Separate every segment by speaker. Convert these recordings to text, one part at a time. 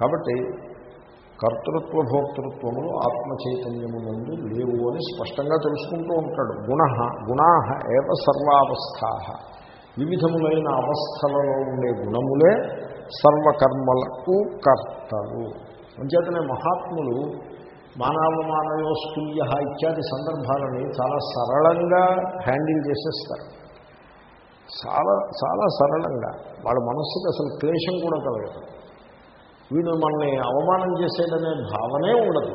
Speaker 1: కాబట్టి కర్తృత్వ భోక్తృత్వములు ఆత్మ చైతన్యము ముందు లేవు అని స్పష్టంగా తెలుసుకుంటూ ఉంటాడు. గుణ గుణా ఏవ సర్వావస్థా. వివిధములైన అవస్థలలో ఉండే గుణములే సర్వకర్మలకు కర్తలు. అంచేతనే మహాత్ములు మానవమానయోస్తుల్య ఇత్యాది సందర్భాలని చాలా సరళంగా హ్యాండిల్ చేసేస్తారు. చాలా చాలా సరళంగా. వాళ్ళ మనస్సుకి అసలు క్లేశం కూడా కలగదు. వీడు మనల్ని అవమానం చేసేదనే భావనే ఉండదు.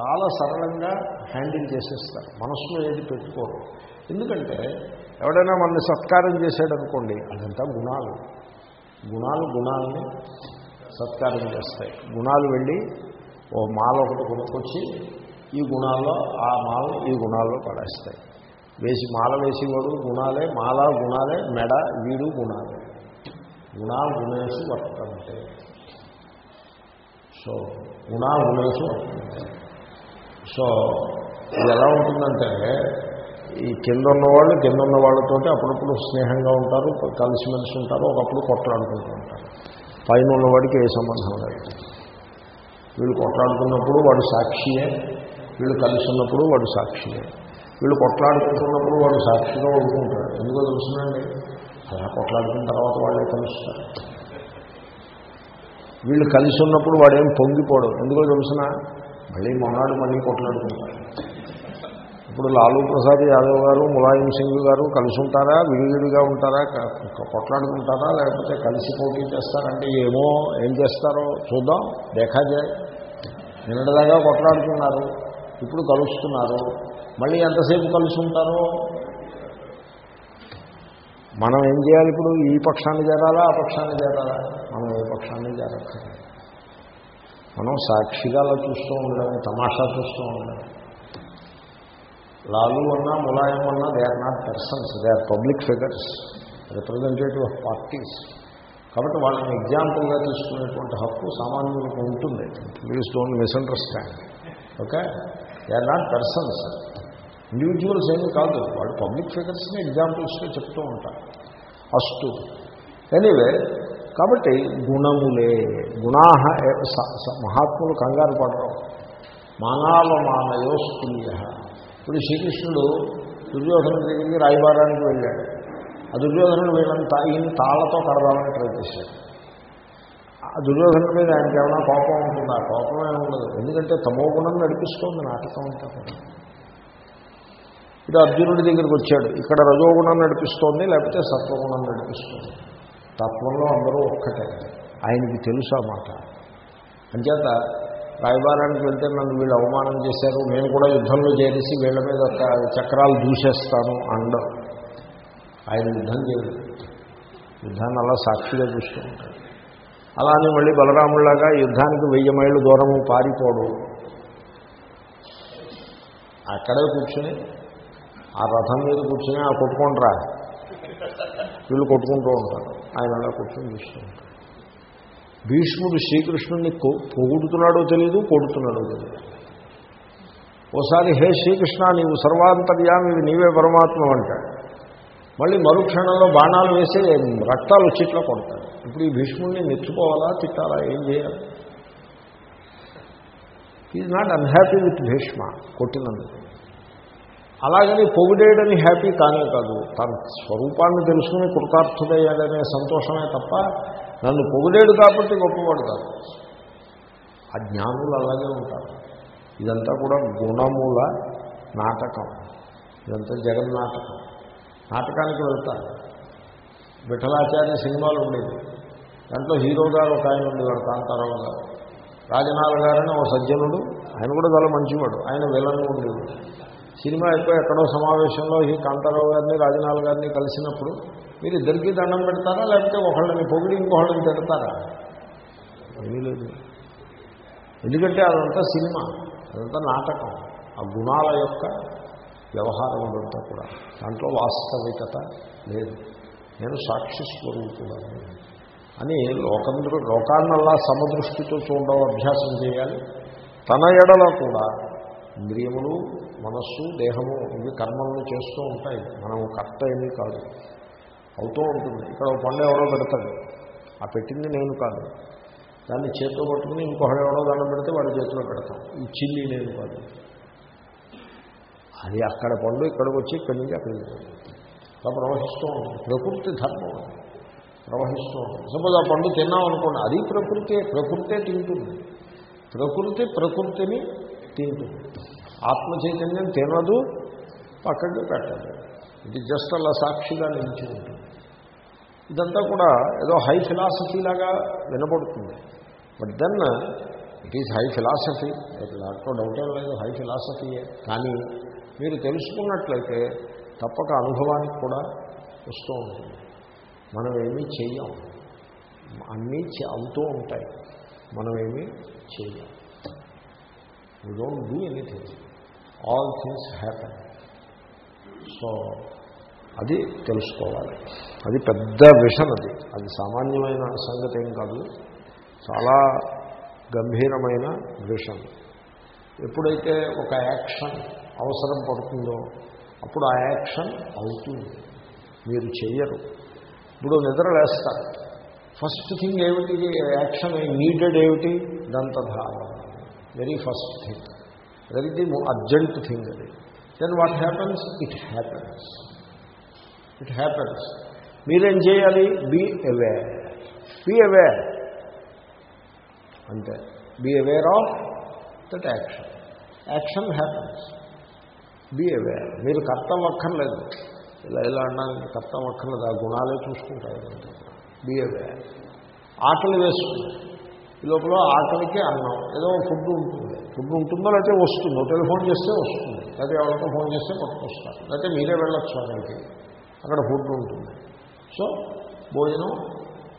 Speaker 1: చాలా సరళంగా హ్యాండిల్ చేసేస్తారు. మనసులో ఏది పెట్టుకోరు. ఎందుకంటే ఎవడైనా మనల్ని సత్కారం చేశాడనుకోండి అదంతా గుణాలు. గుణాలు గుణాలని సత్కారం చేస్తాయి. గుణాలు వెళ్ళి ఓ మాల ఒకటి కొనుక్కొచ్చి ఈ గుణాల్లో ఆ మాల ఈ గుణాల్లో పడేస్తాయి. వేసి మాల వేసేవాడు గుణాలే మాల గుణాలే మెడ వీడు గుణాలే. గుణాలు గుణేసి వర్తంటే సో గుణా గుణేశు సో ఇది ఎలా ఉంటుందంటే ఈ కింద ఉన్నవాళ్ళు కింద ఉన్న వాళ్ళతోటి అప్పుడప్పుడు స్నేహంగా ఉంటారు కలిసిమెలిసి ఉంటారు ఒకప్పుడు కొట్లాడుకుంటూ ఉంటారు. పైన ఉన్నవాడికి ఏ సంబంధం లేదు. వీళ్ళు కొట్లాడుతున్నప్పుడు వాడు సాక్షియే వీళ్ళు కలిసి ఉన్నప్పుడు వాడు సాక్షియే. వీళ్ళు కొట్లాడుకుంటున్నప్పుడు వాడు సాక్షిగా ఉంటుంటాడు ఎందుకో తెలుసునండి? అలా కొట్లాడుకున్న తర్వాత వాళ్ళే కలుస్తారు. వీళ్ళు కలిసి ఉన్నప్పుడు వాడేం పొంగిపోవడం ఎందుకో తెలుసిన? మళ్ళీ మొన్నాడు మళ్ళీ కొట్లాడుకుంటారు ఇప్పుడు లాలూ ప్రసాద్ యాదవ్ గారు ములాయం సింగ్ గారు కలిసి ఉంటారా? విడివిడిగా ఉంటారా? కొట్లాడుకుంటారా? లేకపోతే కలిసి పోటీ చేస్తారంటే ఏమో ఏం చేస్తారో చూద్దాం. దేఖా జాయ్ నిన్నటిదాకా కొట్లాడుతున్నారు. ఇప్పుడు కలుస్తున్నారు. మళ్ళీ ఎంతసేపు కలిసి ఉంటారో మనం ఏం చేయాలి ఇప్పుడు? ఈ పక్షాన్ని చేరాలా? ఆ పక్షాన్ని చేరాలా? మనం ఏ పక్షాన్ని చేరక్కర్లేదు. మనం సాక్షిగా అలా చూస్తూ ఉండడం తమాషా చూస్తూ ఉండడం లాలు అన్నా ములాయం అన్నా they are not persons they are public figures representative of parties కాబట్టి వాళ్ళని ఎగ్జాంపుల్గా తీసుకునేటువంటి హక్కు సామాన్యులకు ఉంటుంది. Please don't misunderstand okay they are not persons individuals ఏమీ కాదు. వాళ్ళు పబ్లిక్ ఫిగర్స్ని ఎగ్జాంపుల్స్గా చెప్తూ ఉంటారు. అస్తు. ఎనీవే కాబట్టి గుణములే గుణా మహాత్ములు కంగారు పడరు. మానావమానయోస్తుల్య ఇప్పుడు శ్రీకృష్ణుడు దుర్యోధన దగ్గరికి రాయబారానికి వెళ్ళాడు. ఆ దుర్యోధనుడు వీళ్ళంతా ఈయన తాళ్ళతో కడదామని ట్రై చేశాడు. ఆ దుర్యోధన మీద ఆయనకి ఏమైనా కోపం ఉంటుందా? కోపమే ఉండదు ఎందుకంటే తమో గుణం నడిపిస్తోంది నాటకం అంతా ఇప్పుడు అర్జునుడి దగ్గరికి వచ్చాడు. ఇక్కడ రజోగుణం నడిపిస్తోంది లేకపోతే సత్వగుణం నడిపిస్తోంది. తత్వంలో అందరూ ఒక్కటే. ఆయనకి తెలుసు ఆ మాట. అంచేత రాయబారానికి వెళ్తే నన్ను వీళ్ళు అవమానం చేశారు. నేను కూడా యుద్ధంలో చేరేసి వీళ్ళ మీద చక్రాలు దూసేస్తాను అండం. ఆయన యుద్ధం చేయలేదు. యుద్ధాన్ని అలా సాక్షిగా చూస్తూ ఉంటాడు. అలానే మళ్ళీ బలరాముల్లాగా యుద్ధానికి వెయ్యి మైళ్ళు దూరము పారిపోడు. అక్కడే కూర్చొని ఆ రథం మీద కూర్చుని ఆ కొట్టుకుంటారా? వీళ్ళు కొట్టుకుంటూ ఉంటారు. ఆయన అలా కూర్చొని చూస్తూ ఉంటారు. భీష్ముడు శ్రీకృష్ణుడిని పొగుడుతున్నాడో తెలియదు కొడుతున్నాడో తెలియదు ఓసారి హే శ్రీకృష్ణ నీవు సర్వాంతర్యామి నీవే పరమాత్మ అంటాడు. మళ్ళీ మరుక్షణంలో బాణాలు వేసి రక్తాలు వచ్చిట్లో కొడతాడు. ఇప్పుడు ఈ భీష్ముడిని మెచ్చుకోవాలా తిట్టాలా ఏం చేయాలి? Is not unhappy with Bhishma కొట్టినందుకు. అలాగని పొగిడేయడని హ్యాపీ కానే కాదు. తన స్వరూపాన్ని తెలుసుకుని కృతార్థుడయ్యాడనే సంతోషమే తప్ప నన్ను పొగిడేడు కాబట్టి గొప్పవాడు కాదు. ఆ జ్ఞానులు అలాగే ఉంటారు. ఇదంతా కూడా గుణముల నాటకం. ఇదంతా జగన్నాటకం. నాటకానికి వెళ్తారు. విఠలాచార్య సినిమాలు ఉండేవి. దాంట్లో హీరో గారు ఒక ఆయన ఉండేవాడు కాంతారావు గారు. రాజనాథ గారని ఓ సజ్జనుడు ఆయన కూడా చాలా మంచివాడు. ఆయన విలన్ ఉండేవాడు సినిమా అయిపోయి ఎక్కడో సమావేశంలో ఈ కాంతారావు గారిని రాజనాథ గారిని కలిసినప్పుడు మీరు ఇద్దరికీ దండం పెడతారా? లేకపోతే ఒకళ్ళని పొగిడి ఇంకొకళ్ళని పెడతారా ఏమీ లేదు. ఎందుకంటే అదంతా సినిమా అదంతా నాటకం. ఆ గుణాల యొక్క వ్యవహారం అదంతా కూడా. దాంట్లో వాస్తవికత లేదు. నేను సాక్షి స్వరూపులను అని లోకందరూ లోకాన్నల్లా సమదృష్టితో చూడడం అభ్యాసం చేయాలి. తన ఎడలో కూడా ఇంద్రియములు మనస్సు దేహము ఇవి కర్మలను చేస్తూ ఉంటాయి. మనం కర్త ఏమీ కాదు. అవుతూ ఉంటుంది. ఇక్కడ ఒక పండు ఎవరో పెడతాడు. ఆ పెట్టింది నేను కాదు. దాన్ని చేతిలో పట్టుకుని ఇంకొకడు ఎవడో దండం పెడితే వాడి చేతిలో పెడతాం ఈ చిల్లి నేను కాదు. అది అక్కడ పండు ఇక్కడికి వచ్చి ఇక్కడి నుంచి అక్కడికి అలా ప్రవహిస్తూ ఉంటుంది. ప్రకృతి ధర్మం ప్రవహిస్తూ ఉంటుంది. సపోజ్ ఆ పండు తిన్నాం అనుకోండి అది ప్రకృతి ప్రకృతే తింటుంది. ప్రకృతి ప్రకృతిని తింటుంది. ఆత్మ చైతన్యం తినదు పక్కకి పెట్టదు. ఇది జస్ట్ అలా సాక్షిగా నిలిచి ఉంటుంది ఇదంతా కూడా ఏదో హై ఫిలాసఫీ లాగా వినపడుతుంది but then it is high philosophy దాంట్లో డౌట్ లేదు హై ఫిలాసఫీయే కానీ మీరు తెలుసుకున్నట్లయితే తప్పక అనుభవానికి కూడా వస్తూ ఉంటుంది. మనం ఏమీ చెయ్యం. అన్నీ అవుతూ ఉంటాయి. మనం ఏమీ చెయ్యం. We don't do anything all things happen so అది తెలుసుకోవాలి. అది పెద్ద విషన్ అది. అది సామాన్యమైన సంగతి ఏం కాదు. చాలా గంభీరమైన విషన్. ఎప్పుడైతే ఒక యాక్షన్ అవసరం పడుతుందో అప్పుడు ఆ యాక్షన్ అవుతుంది. మీరు చెయ్యరు. ఇప్పుడు నిద్ర లేస్తారు. ఫస్ట్ థింగ్ ఏమిటి? యాక్షన్ నీడెడ్ ఏమిటి దంతధారణ. Very first thing very the urgent thing అది. Then what happens it happens it happens మీరేం చేయాలి? బీ అవేర్ బీ అవేర్ అంతే. Be aware of that action action happens be aware మీరు కర్తం అక్కర్లేదు. ఇలా ఇలా అనడానికి కర్తం అక్కర్లేదు. ఆ గుణాలే చూసుకుంటారు బీ అవేర్ ఆకలి వేస్తుంది. ఈ లోపల ఆకలికి అన్నం. ఏదో ఫుడ్ ఉంటుంది. ఫుడ్ ఉంటుందో లేకపోతే వస్తుందో. టెలిఫోన్ చేస్తే వస్తుంది. లేకపోతే ఎవరికో ఫోన్ చేస్తే పట్టుకొస్తారు. లేకపోతే మీరే వెళ్ళొచ్చు అక్కడికి అక్కడ ఫుడ్ ఉంటుంది. సో భోజనం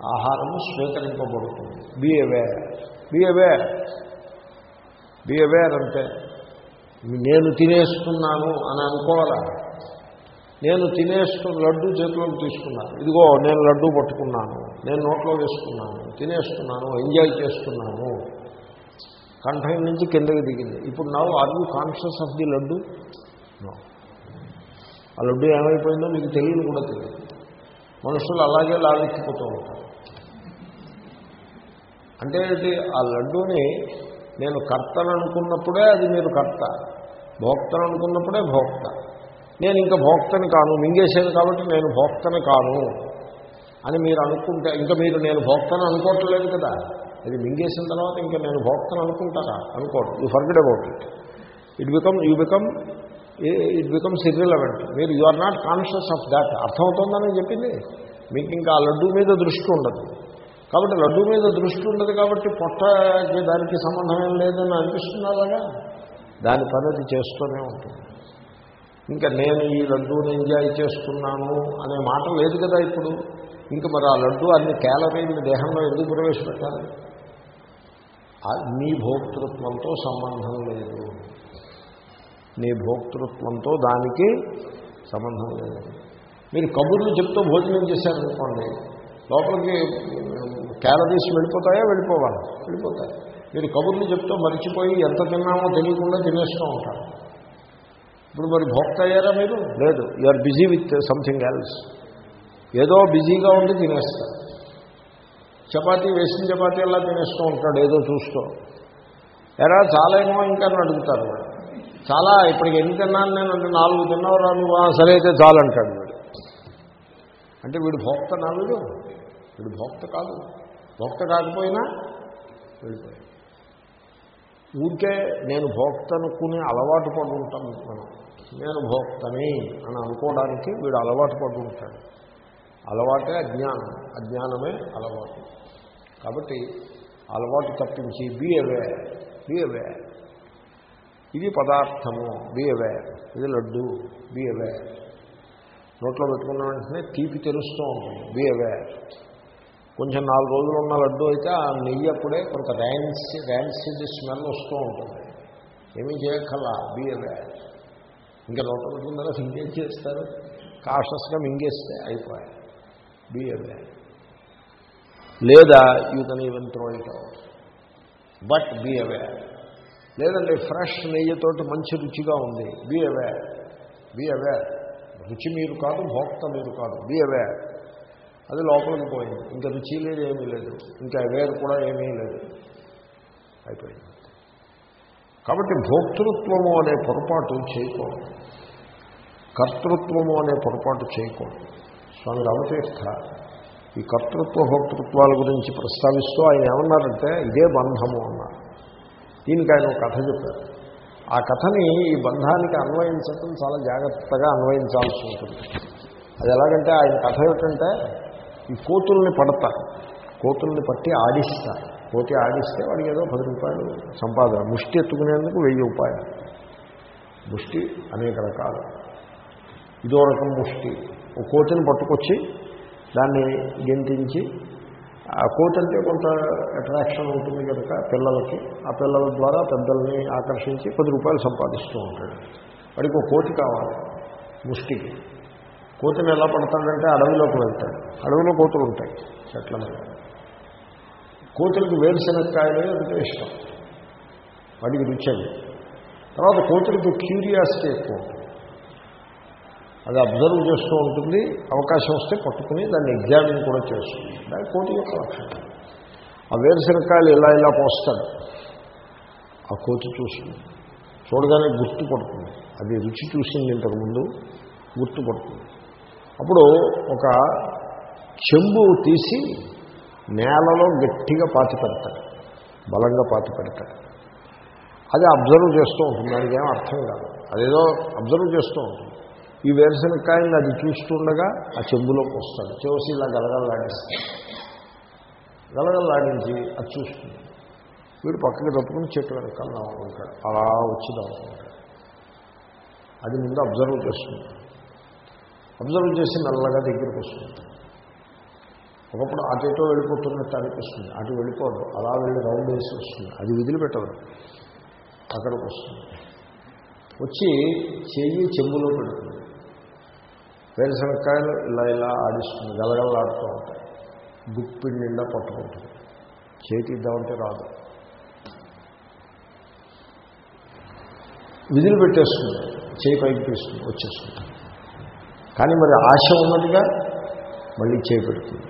Speaker 1: ఆహారము స్వీకరింపబడుతుంది. Be aware be aware be aware అంటే నేను తినేస్తున్నాను అని అనుకోవాలా? నేను తినేస్తున్న లడ్డు చేతిలోకి తీసుకున్నాను. ఇదిగో నేను లడ్డు పట్టుకున్నాను. నేను నోట్లో వేసుకున్నాను. తినేస్తున్నాను. ఎంజాయ్ చేస్తున్నాను. కంఠం నుంచి కిందకి దిగింది. ఇప్పుడు నవ్వు are you conscious of the laddu? ఆ లడ్డు ఏమైపోయిందో మీకు తెలియదు కూడా తెలియదు. మనుషులు అలాగే లాగెత్తిపోతూ ఉంటారు. అంటే ఆ లడ్డూని నేను కర్తను అనుకున్నప్పుడే అది మీరు కర్త. భోక్తను అనుకున్నప్పుడే భోక్త. నేను ఇంకా భోక్తని కాను. మింగేసేది కాబట్టి నేను భోక్తని కాను అని మీరు అనుకుంటే ఇంకా మీరు నేను భోక్తను అనుకోవట్లేదు కదా. ఇది మింగేసిన తర్వాత ఇంకా నేను భోక్తను అనుకుంటారా అనుకోవడం you forget about it it become you become it becomes irrelevant మీరు you are not conscious of that అర్థమవుతుందని చెప్పింది. మీకు ఇంకా ఆ లడ్డు మీద దృష్టి ఉండదు. కాబట్టి లడ్డు మీద దృష్టి ఉండదు కాబట్టి పొట్టకి దానికి సంబంధం ఏం లేదని అనిపిస్తుంది అలాగా? దాని పని చేస్తూనే ఉంటుంది. ఇంకా నేను ఈ లడ్డూని ఎంజాయ్ చేస్తున్నాను అనే మాట లేదు కదా ఇప్పుడు. ఇంకా మరి ఆ లడ్డు అన్ని క్యాలరీలు దేహంలో ఎందుకు ప్రవేశపెట్టాలి? మీ భోక్తృత్వంతో సంబంధం లేదు. నీ భోక్తృత్వంతో దానికి సంబంధం లేదు. మీరు కబుర్లు చెప్తూ భోజనం చేశారనుకోండి లోపలికి క్యాలరీస్ వెళ్ళిపోతాయా? వెళ్ళిపోవాలి. వెళ్ళిపోతాయి. మీరు కబుర్లు చెప్తూ మర్చిపోయి ఎంత తిన్నామో తెలియకుండా తినేస్తూ ఉంటారు. ఇప్పుడు మరి భోక్త అయ్యారా మీరు? లేదు. You are busy with something else. ఏదో బిజీగా ఉండి తినేస్తారు. చపాతీ వేసిన చపాతీ అలా తినేస్తూ ఉంటాడు ఏదో చూస్తూ. ఎరా చాలా ఏమో ఇంకా అడుగుతారు వాడు. చాలా ఇప్పటికి ఎన్ని తిన్నాను నేను? అంటే నాలుగు తిన్నావు నువ్వు? సరే అయితే చాలు అంటాడు వీడు. అంటే వీడు భోక్త నా వీడు? వీడు భోక్త కాదు. భోక్త కాకపోయినా వెళ్ళిపోయాడు ఊరికే నేను భోక్త అనుకుని అలవాటు పడి ఉంటాం మనం. నేను భోక్తని అని అనుకోవడానికి వీడు అలవాటు పడి ఉంటాడు. అలవాటే అజ్ఞానం. అజ్ఞానమే అలవాటు. కాబట్టి అలవాటు తప్పించి బీ అవే బీ అవే ఇది పదార్థము బీ అవే ఇది లడ్డు బీ అవే నోట్లో పెట్టుకున్న వెంటనే తీపి తెలుస్తూ ఉంటుంది బీ అవే కొంచెం నాలుగు రోజులు ఉన్న లడ్డు అయితే ఆ నెయ్యి అప్పుడే కొంత ర్యాన్స్ ర్యాన్సిడ్ స్మెల్ వస్తూ ఉంటుంది. ఏమీ చేయక్కల్లా బీ అవే ఇంకా నోట్లో పెట్టుకున్న తర్వాత ఇంకేం చేస్తారు? కాషస్గా మింగేస్తే అయిపోయాయి. బీ అవే లేదా you can even throw it out but be away లేదండి ఫ్రెష్ నెయ్యితోటి మంచి రుచిగా ఉంది. బీ అవేర్ బీ అవే రుచి మీరు కాదు భోక్త మీరు కాదు. బీ అవే అది లోపలికి పోయింది. ఇంకా రుచి లేదు ఏమీ లేదు. ఇంకా అవేర్ కూడా ఏమీ లేదు. అయిపోయింది. కాబట్టి భోక్తృత్వము అనే పొరపాటు చేయకూడదు. కర్తృత్వము అనే పొరపాటు చేయకూడదు. స్వామి రామతీర్థ ఈ కర్తృత్వ భోక్తృత్వాల గురించి ప్రస్తావిస్తూ ఆయన ఏమన్నారంటే ఇదే బంధము అన్నారు. దీనికి ఆయన ఒక కథ చెప్పారు. ఆ కథని ఈ బంధానికి అన్వయించడం చాలా జాగ్రత్తగా అన్వయించాల్సి ఉంటుంది. అది ఎలాగంటే ఆయన కథ ఏమిటంటే ఈ కోతుల్ని పడతారు. కోతుల్ని పట్టి ఆడిస్తారు. కోతి ఆడిస్తే వాడికి ఏదో పది రూపాయలు సంపాదన ముష్టి ఎత్తుకునేందుకు వెయ్యి రూపాయలు. ముష్టి అనేక రకాలు. ఇదో రకం ముష్టి. ఒక కోతిని పట్టుకొచ్చి దాన్ని గెంటించి ఆ కోతి అంటే కొంత అట్రాక్షన్ ఉంటుంది కనుక పిల్లలకి ఆ పిల్లల ద్వారా పెద్దల్ని ఆకర్షించి పది రూపాయలు సంపాదిస్తూ ఉంటాడు. వాడికి ఒక కోతి కావాలి ముష్టికి. కోతిని ఎలా పడతాడంటే అడవిలోకి వెళ్తాడు. అడవిలో కోతులు ఉంటాయి చెట్ల మీద. కోతులకి వేరుశనక్కాయలే అంటే ఇష్టం. వాడికి రుచి అది. తర్వాత కోతులకి క్యూరియాసిటీ ఎక్కువ అది అబ్జర్వ్ చేస్తూ ఉంటుంది అవకాశం వస్తే పట్టుకుని దాన్ని ఎగ్జామిన్ కూడా చేస్తుంది. దాని కోతి యొక్క లక్షణం. ఆ వేరుశనకాయలు ఇలా ఇలా పోస్తాడు. ఆ కోతి చూస్తుంది. చూడగానే గుర్తుపడుతుంది అది రుచి చూసింది ఇంతకుముందు గుర్తుపడుతుంది అప్పుడు ఒక చెంబు తీసి నేలలో గట్టిగా పాతి పెడతాడు. బలంగా పాతి పెడతాడు. అది అబ్జర్వ్ చేస్తూ ఉంటుంది. దానికి ఏం అర్థం కాదు. అదేదో అబ్జర్వ్ చేస్తూ ఉంటుంది. ఈ వేరుశనక్కాయని అది చూస్తుండగా ఆ చెంబులోకి వస్తాడు. చూసి ఇలా గలగలలాడిస్తాడు. గలగలలాడించి అది చూస్తుంది. వీడు పక్కకి తప్పుకుని చెట్టు వెనకాల నవ్వుకుంటాడు. అలా వచ్చి నవ్వుకుంటాడు. అది ముందు అబ్జర్వ్ చేస్తుంది. అబ్జర్వ్ చేసి నల్లగా దగ్గరికి వస్తుంది. ఒకప్పుడు అటు ఇటో వెళ్ళిపోతున్నట్టు అనిపిస్తుంది. అటు వెళ్ళిపోదు. అలా వెళ్ళి రౌండ్ వేసి వస్తుంది. అది వదిలిపెట్టదు. అక్కడికి వస్తుంది. వచ్చి చెయ్యి చెంబులో పెడుతుంది. వేరుశనక్కాయలు ఇలా ఇలా ఆడిస్తుంది గలగలలాడుతూ ఉంటాయి. గుప్పిడి నిండా పట్టుకుంటుంది. చేతి ఇద్దామంటే రాదు. విధులు పెట్టేస్తుంది చేయి పైకి తీస్తుంది వచ్చేస్తుంది. కానీ మరి ఆశ ఉన్నదిగా మళ్ళీ చేయి పెడుతుంది.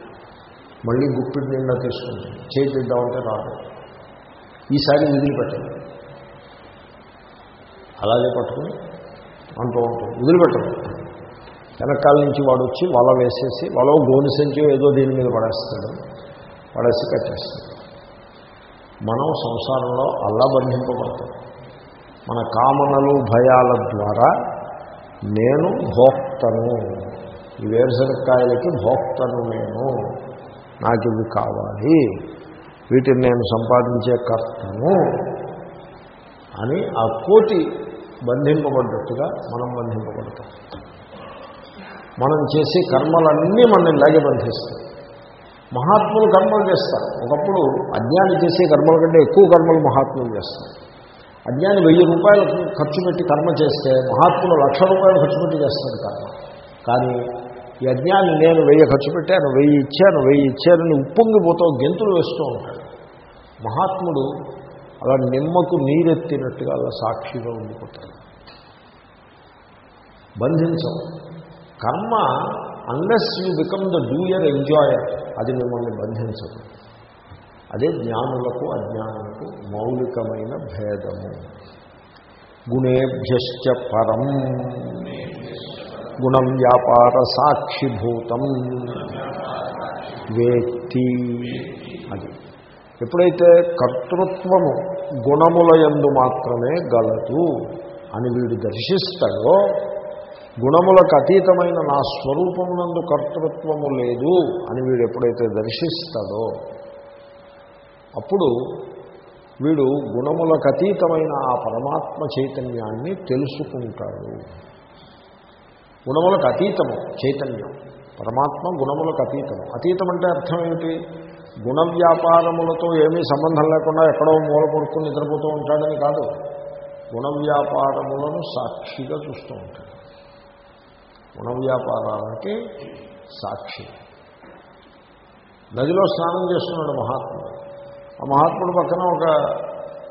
Speaker 1: మళ్ళీ గుప్పిడి నిండా తీసుకుంటుంది. చేయి తీద్దామంటే రాదు. ఈసారి విధులు పెట్టండి అలాగే పట్టుకుని అంటూ ఉంటుంది వదిలిపెట్టదు వెనకాల నుంచి వాడు వచ్చి వల వేసేసి వల గోని సంచి ఏదో దీని మీద పడేస్తాడు. పడేసి కట్టేస్తాడు. మనం సంసారంలో అల్లా బంధింపబడతాం మన కామనలు భయాల ద్వారా నేను భోక్తను. ఈ వేరుశనక్కాయలకి భోక్తను నేను. నాకు ఇవి కావాలి. వీటిని నేను సంపాదించే కర్తను అని ఆ కోటి బంధింపబడ్డట్టుగా మనం బంధింపబడతాం. మనం చేసే కర్మలన్నీ మనల్ని ఇలాగే బంధిస్తాయి. మహాత్ములు కర్మలు చేస్తారు. ఒకప్పుడు అజ్ఞాని చేసే కర్మల కంటే ఎక్కువ కర్మలు మహాత్ములు చేస్తారు. అజ్ఞాని వెయ్యి రూపాయలు ఖర్చు పెట్టి కర్మ చేస్తే మహాత్ములు లక్ష రూపాయలు ఖర్చు పెట్టి చేస్తాడు కర్మ. కానీ ఈ అజ్ఞాని నేను వెయ్యి ఖర్చు పెట్టాను వెయ్యి ఇచ్చాను వెయ్యి ఇచ్చానని ఉప్పొంగిపోతావు గెంతులు వేస్తూ ఉంటాడు. మహాత్ముడు అలా నిమ్మకు నీరెత్తినట్టుగా అలా సాక్షిగా ఉండిపోతాడు. బంధించవు. కర్మ unless you become the doer enjoyer అది మిమ్మల్ని బంధించదు. అదే జ్ఞానులకు అజ్ఞానులకు మౌలికమైన భేదము. గుణేభ్యశ్చ పరం. గుణం వ్యాపార సాక్షిభూతం. వేత్తి. అది. ఎప్పుడైతే కర్తృత్వము గుణముల యందు మాత్రమే గలదు అని వీడు దర్శిస్తాడో గుణములకు అతీతమైన నా స్వరూపమునందు కర్తృత్వము లేదు అని వీడు ఎప్పుడైతే దర్శిస్తాడో అప్పుడు వీడు గుణములకు అతీతమైన ఆ పరమాత్మ చైతన్యాన్ని తెలుసుకుంటాడు. గుణములకు అతీతము చైతన్యం. పరమాత్మ గుణములకు అతీతము. అతీతం అంటే అర్థం ఏమిటి? గుణ వ్యాపారములతో ఏమీ సంబంధం లేకుండా ఎక్కడో మూల కొడుకుని నిద్రపోతూ ఉంటాడని కాదు. గుణ వ్యాపారములను సాక్షిగా చూస్తూ ఉంటాడు. వ్యాపారాలకి సాక్షి. నదిలో స్నానం చేస్తున్నాడు మహాత్ముడు. ఆ మహాత్ముడు పక్కన ఒక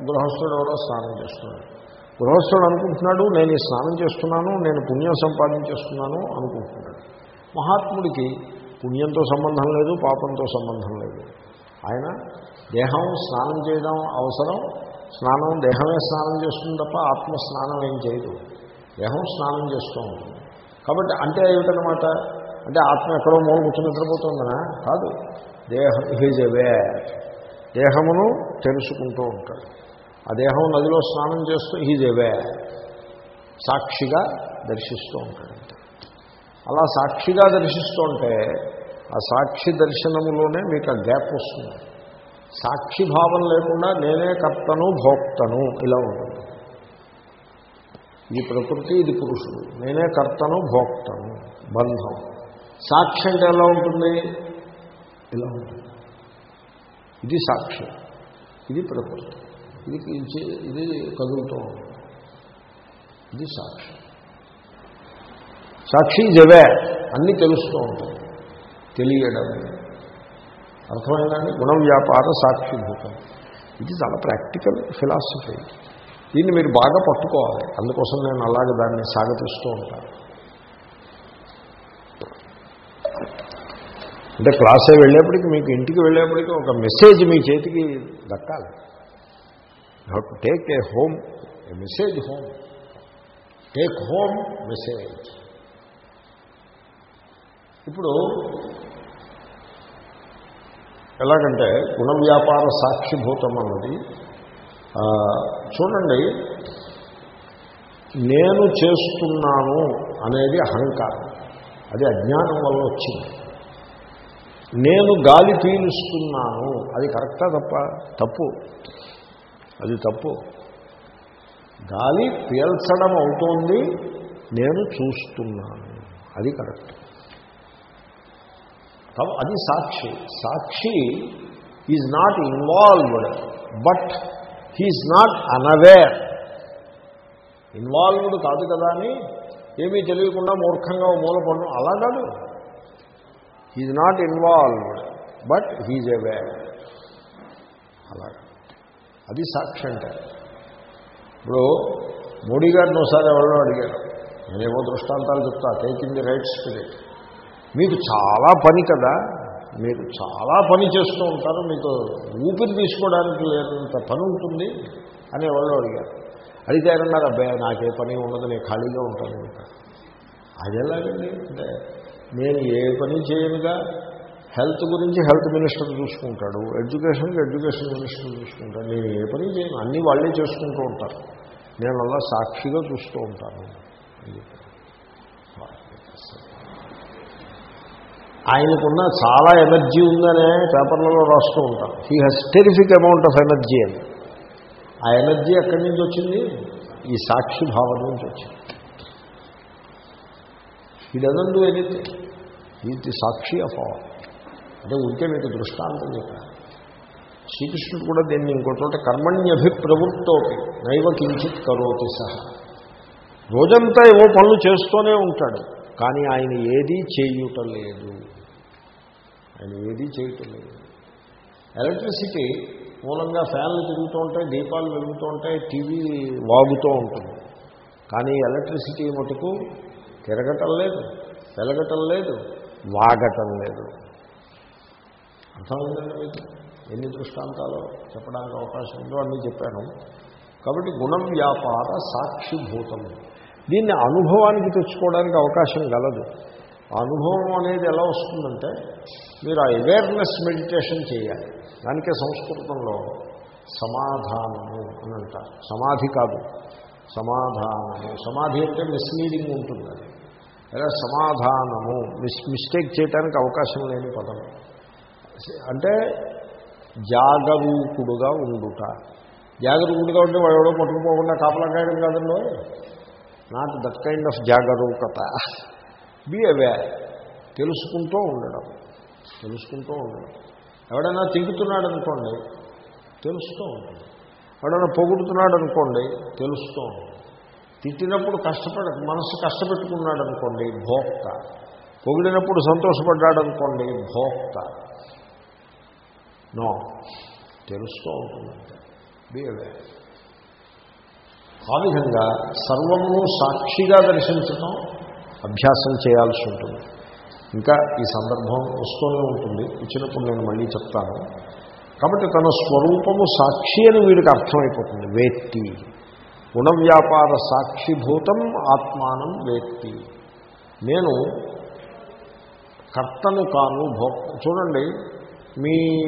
Speaker 1: గృహస్థుడు ఎవరో స్నానం చేస్తున్నాడు. గృహస్థుడు అనుకుంటున్నాడు నేను ఈ స్నానం చేస్తున్నాను నేను పుణ్యం సంపాదించేస్తున్నాను అనుకుంటున్నాడు. మహాత్ముడికి పుణ్యంతో సంబంధం లేదు పాపంతో సంబంధం లేదు. ఆయన దేహం స్నానం చేయడం అవసరం స్నానం దేహమే స్నానం చేస్తుంది తప్ప ఆత్మ స్నానం ఏం చేయదు. దేహం స్నానం చేస్తూ ఉంటుంది. కాబట్టి అంటే ఏమిటనమాట అంటే ఆత్మ ఎక్కడో మూల కూర్చొని నిద్రపోతుందనా? కాదు. దేహం హీజ్ అవేర్ దేహమును తెలుసుకుంటూ ఉంటాడు. ఆ దేహం నదిలో స్నానం చేస్తూ హీజ్ అవేర్ సాక్షిగా దర్శిస్తూ ఉంటాడంటే అలా సాక్షిగా దర్శిస్తూ ఉంటే ఆ సాక్షి దర్శనములోనే మీకు ఆ గ్యాప్ వస్తుంది. సాక్షి భావం లేకుండా నేనే కర్తను భోక్తను ఇలా ఉంటుంది. ఇది ప్రకృతి ఇది పురుషుడు. నేనే కర్తను భోక్తను బంధం. సాక్షి అంటే ఎలా ఉంటుంది? ఇలా ఉంటుంది. ఇది సాక్షి ఇది ప్రకృతి. ఇది ఇది- ఇది కదులుతూ ఉంటుంది. ఇది సాక్షి సాక్షి జవే అన్నీ తెలుస్తూ ఉంటుంది తెలియడం. అర్థమైందండి? గుణ వ్యాపార సాక్షిభూతం. ఇది చాలా ప్రాక్టికల్ ఫిలాసఫీ. దీన్ని మీరు బాగా పట్టుకోవాలి. అందుకోసం నేను అలాగే దాన్ని సాగతిస్తూ ఉంటాను. అంటే క్లాసే వెళ్ళేప్పటికి మీకు ఇంటికి వెళ్ళేప్పటికి ఒక మెసేజ్ మీ చేతికి దక్కాలి. How to take a home a message home take home message ఇప్పుడు ఎలాగంటే గుణ వ్యాపార సాక్షిభూతం అన్నది చూడండి. నేను చేస్తున్నాను అనేది అహంకారం. అది అజ్ఞానం వల్ల వచ్చింది. నేను గాలి పీలుస్తున్నాను. అది కరెక్టా తప్ప? తప్పు. అది తప్పు. గాలి పీల్చడం అవుతోంది. నేను చూస్తున్నాను. అది కరెక్ట్. అది సాక్షి. Sakshi is not involved but he's not unaware involved కాదు కదా అని ఏమీ తెలియకుండా మూర్ఖంగా మూలపడడం అలా కాదు. He's not involved but he's aware అలా. అది సాక్షి అంటే. ఇప్పుడు మోడీ గారిని ఒకసారి ఎవరో అడిగారు నేనేమో దృష్టాంతాలు చెప్తా. టేకింగ్ ది రైట్ స్పిరిట్ మీకు చాలా పని కదా. మీరు చాలా పని చేస్తూ ఉంటారు మీకు ఊపిరి తీసుకోవడానికి లేనంత పని ఉంటుంది అని ఎవరో అడిగారు. అడిగితే ఆయన అన్నారు అబ్బాయి నాకే పని ఉండదు నేను ఖాళీగా ఉంటాను అది ఎలాగండి? అంటే నేను ఏ పని చేయనుగా? హెల్త్ గురించి హెల్త్ మినిస్టర్ చూసుకుంటాడు ఎడ్యుకేషన్కి ఎడ్యుకేషన్ మినిస్టర్ చూసుకుంటాడు. నేను ఏ పని చేయను అన్నీ వాళ్ళే చేసుకుంటూ ఉంటారు. నేను అలా సాక్షిగా చూస్తూ ఉంటాను అని చెప్పారు. ఆయనకున్న చాలా ఎనర్జీ ఉందనే పేపర్లలో రాస్తూ ఉంటాం he has terrific amount of energy అని. ఆ ఎనర్జీ ఎక్కడి నుంచి వచ్చింది? ఈ సాక్షి భావం నుంచి వచ్చింది. He doesn't do anything the sakshi of all అంటే ఉంటే మీకు దృష్టాంతం చెప్పాను. శ్రీకృష్ణుడు కూడా దీన్ని ఇంకో చోట కర్మణ్యభిప్రవృత్తోపి నైవ కించిత్ కరోతి సహా. రోజంతా ఏవో పనులు చేస్తూనే ఉంటాడు. కానీ ఆయన ఏదీ చేయుటం లేదు. ఆయన ఏదీ చేయటం లేదు. ఎలక్ట్రిసిటీ మూలంగా ఫ్యాన్లు తిరుగుతూ ఉంటాయి దీపాలు వెలుగుతూ ఉంటాయి టీవీ వాగుతూ ఉంటుంది. కానీ ఎలక్ట్రిసిటీ మటుకు తిరగటం లేదు వెలగటం లేదు వాగటం లేదు. అర్థమైందండి మీకు? ఎన్ని దృష్టాంతాలు చెప్పడానికి అవకాశం ఉందో అన్నీ చెప్పాను. కాబట్టి గుణం వ్యాపార సాక్షిభూతం దీన్ని అనుభవానికి తెచ్చుకోవడానికి అవకాశం గలదు అనుభవం అనేది ఎలా వస్తుందంటే మీరు ఆ అవేర్నెస్ మెడిటేషన్ చేయాలి. దానికే సంస్కృతంలో సమాధానము అని అంటారు. సమాధి కాదు. సమాధానము. సమాధి అంటే మిస్లీడింగ్ ఉంటుంది అది. అదే సమాధానము. మిస్ మిస్టేక్ చేయడానికి అవకాశం లేని పదం. అంటే జాగరూకుడుగా ఉండుట. జాగరూకుడుగా ఉంటే వాడు ఎవడో పట్టుకుపోకుండా కాపలా కాయడం కాదండి నాట్ దట్ కైండ్ ఆఫ్ జాగరూకత. బీ అవేర్ తెలుసుకుంటూ ఉండడం. తెలుసుకుంటూ ఉండడం. ఎవడైనా తింగుతున్నాడు అనుకోండి తెలుస్తూ ఉంటుంది. ఎవడైనా పొగుడుతున్నాడు అనుకోండి తెలుస్తూ ఉంటుంది. తిట్టినప్పుడు కష్టపడ మనసు కష్టపెట్టుకున్నాడు అనుకోండి భోక్త. పొగిడినప్పుడు సంతోషపడ్డాడు అనుకోండి భోక్త. నో తెలుస్తూ ఉంటుందంటే బీ అవేర్ ఆ విధంగా సర్వమును సాక్షిగా దర్శించటం అభ్యాసం చేయాల్సి ఉంటుంది. ఇంకా ఈ సందర్భం వస్తూనే ఉంటుంది. ఇచ్చినప్పుడు నేను మళ్ళీ చెప్తాను. కాబట్టి తన స్వరూపము సాక్షి అని వీడికి అర్థమైపోతుంది. వేత్తి. గుణవ్యాపార సాక్షిభూతం ఆత్మానం వేత్తి. నేను కర్తను కాను భో చూడండి మీ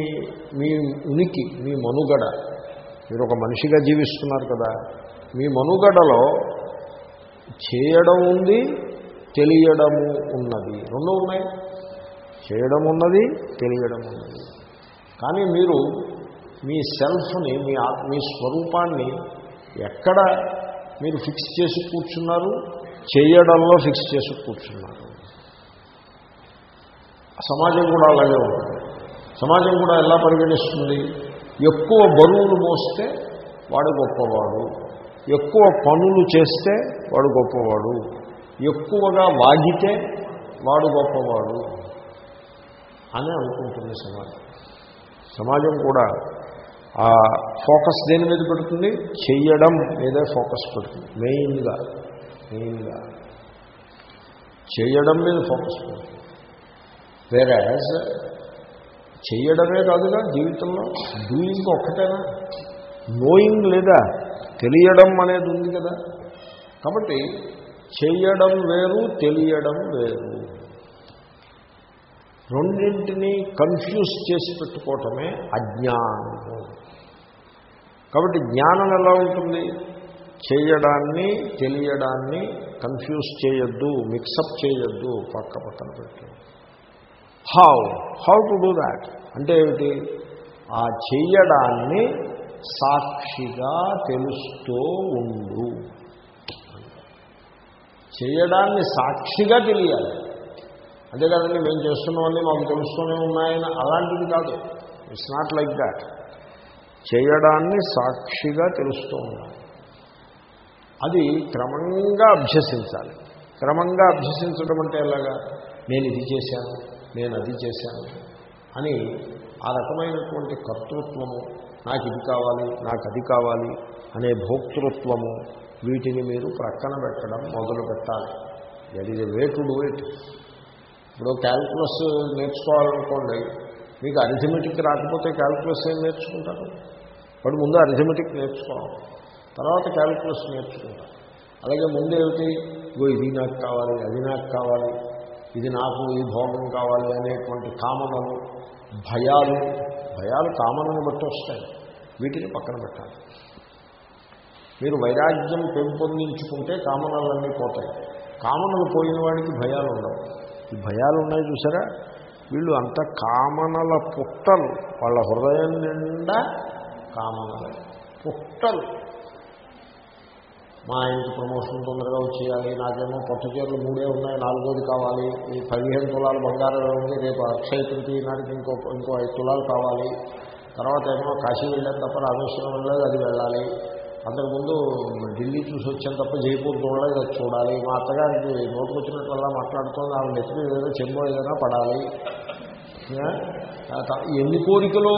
Speaker 1: మీ ఉనికి మీ మనుగడ. మీరు ఒక మనిషిగా జీవిస్తున్నారు కదా. మీ మనుగడలో చేయడం ఉంది తెలియడము ఉన్నది. రెండు ఉన్నాయి. చేయడం ఉన్నది తెలియడం ఉన్నది. కానీ మీరు మీ సెల్ఫ్ని మీ మీ స్వరూపాన్ని ఎక్కడ మీరు ఫిక్స్ చేసి కూర్చున్నారు? చేయడంలో ఫిక్స్ చేసి కూర్చున్నారు. సమాజం కూడా అలాగే ఉంటుంది. సమాజం కూడా ఎలా పరిగణిస్తుంది? ఎక్కువ బరువులు మోస్తే వాడు గొప్పవాడు. ఎక్కువ పనులు చేస్తే వాడు గొప్పవాడు. ఎక్కువగా వాగితే వాడు గొప్పవాడు అని అనుకుంటుంది సమాజం. సమాజం కూడా ఆ ఫోకస్ దేని మీద పెడుతుంది? చెయ్యడం మీదే ఫోకస్ పెడుతుంది. మెయిన్గా మెయిన్గా. చేయడం మీద ఫోకస్ పెడుతుంది. వేరాజ్ చేయడమే కాదుగా జీవితంలో. డూయింగ్ ఒక్కటేనా? నోయింగ్ లేదా? తెలియడం అనేది ఉంది కదా. కాబట్టి చేయడం వేరు తెలియడం వేరు. రెండింటినీ కన్ఫ్యూజ్ చేసి పెట్టుకోవటమే అజ్ఞానము. కాబట్టి జ్ఞానం ఎలా ఉంటుంది? చేయడాన్ని తెలియడాన్ని కన్ఫ్యూజ్ చేయొద్దు మిక్సప్ చేయొద్దు పక్క పక్కన పెట్టు. How how to do that అంటే ఏమిటి? ఆ చెయ్యడాన్ని సాక్షిగా తెలుస్తూ ఉండు. చేయడాన్ని సాక్షిగా తెలియాలి. అంతే కదండి మేము చేస్తున్నామని మాకు తెలుస్తూనే ఉన్నాయని అలాంటిది కాదు. ఇట్స్ నాట్ లైక్ దాట్ చేయడాన్ని సాక్షిగా తెలుస్తూ ఉండాలి. అది క్రమంగా అభ్యసించాలి. క్రమంగా అభ్యసించడం అంటే ఎలాగా? నేను ఇది చేశాను నేను అది చేశాను అని ఆ రకమైనటువంటి కర్తృత్వము నాకు ఇది కావాలి నాకు అది కావాలి అనే భోక్తృత్వము వీటిని మీరు ప్రక్కన పెట్టడం మొదలు పెట్టాలి. That is a way to do it ఇప్పుడు క్యాల్కులస్ నేర్చుకోవాలనుకోండి మీకు అరిథమెటిక్ రాకపోతే క్యాల్కులస్ ఏం నేర్చుకుంటారు? వాడు ముందు అరిథమెటిక్ నేర్చుకోవాలి తర్వాత క్యాల్కులస్ నేర్చుకుంటారు. అలాగే ముందు ఏమిటి? ఇగో ఇది నాకు కావాలి అది నాకు కావాలి ఇది నాకు ఈ భోగం కావాలి అనేటువంటి కామనలు భయాలు భయాలు కామనను బట్టి వస్తాయి. వీటిని పక్కన పెట్టాలి. మీరు వైరాగ్యం పెంపొందించుకుంటే కామనలన్నీ పోతాయి. కామనలు పోయిన వాడికి భయాలు ఉండవు. ఈ భయాలు ఉన్నాయి చూసారా? వీళ్ళు అంత కామనల పుట్టలు. వాళ్ళ హృదయం నిండా కామనలే. పుట్టలు. మా ఆయనకి ప్రమోషన్ తొందరగా వచ్చేయాలి నాకేమో పట్టు చీరలు మూడే ఉన్నాయి నాలుగోది కావాలి ఈ పదిహేను తులాలు బంగారం ఉంది రేపు అక్షయ తృతీయ నాటికి ఇంకో ఇంకో ఐదు తులాలు కావాలి. తర్వాత ఏమో కాశీ వెళ్ళాను తప్ప రామేశ్వరం వెళ్ళలేదు అది వెళ్ళాలి. అంతకుముందు ఢిల్లీ చూసి వచ్చాను తప్ప జైపూర్ చూడలేదు అది చూడాలి. మా అత్తగారికి నోటుకు వచ్చినట్టు మాట్లాడుతుంది ఆమె నెత్తి మీద ఏదైనా చెంబో ఏదైనా పడాలి. ఎన్ని కోరికలు?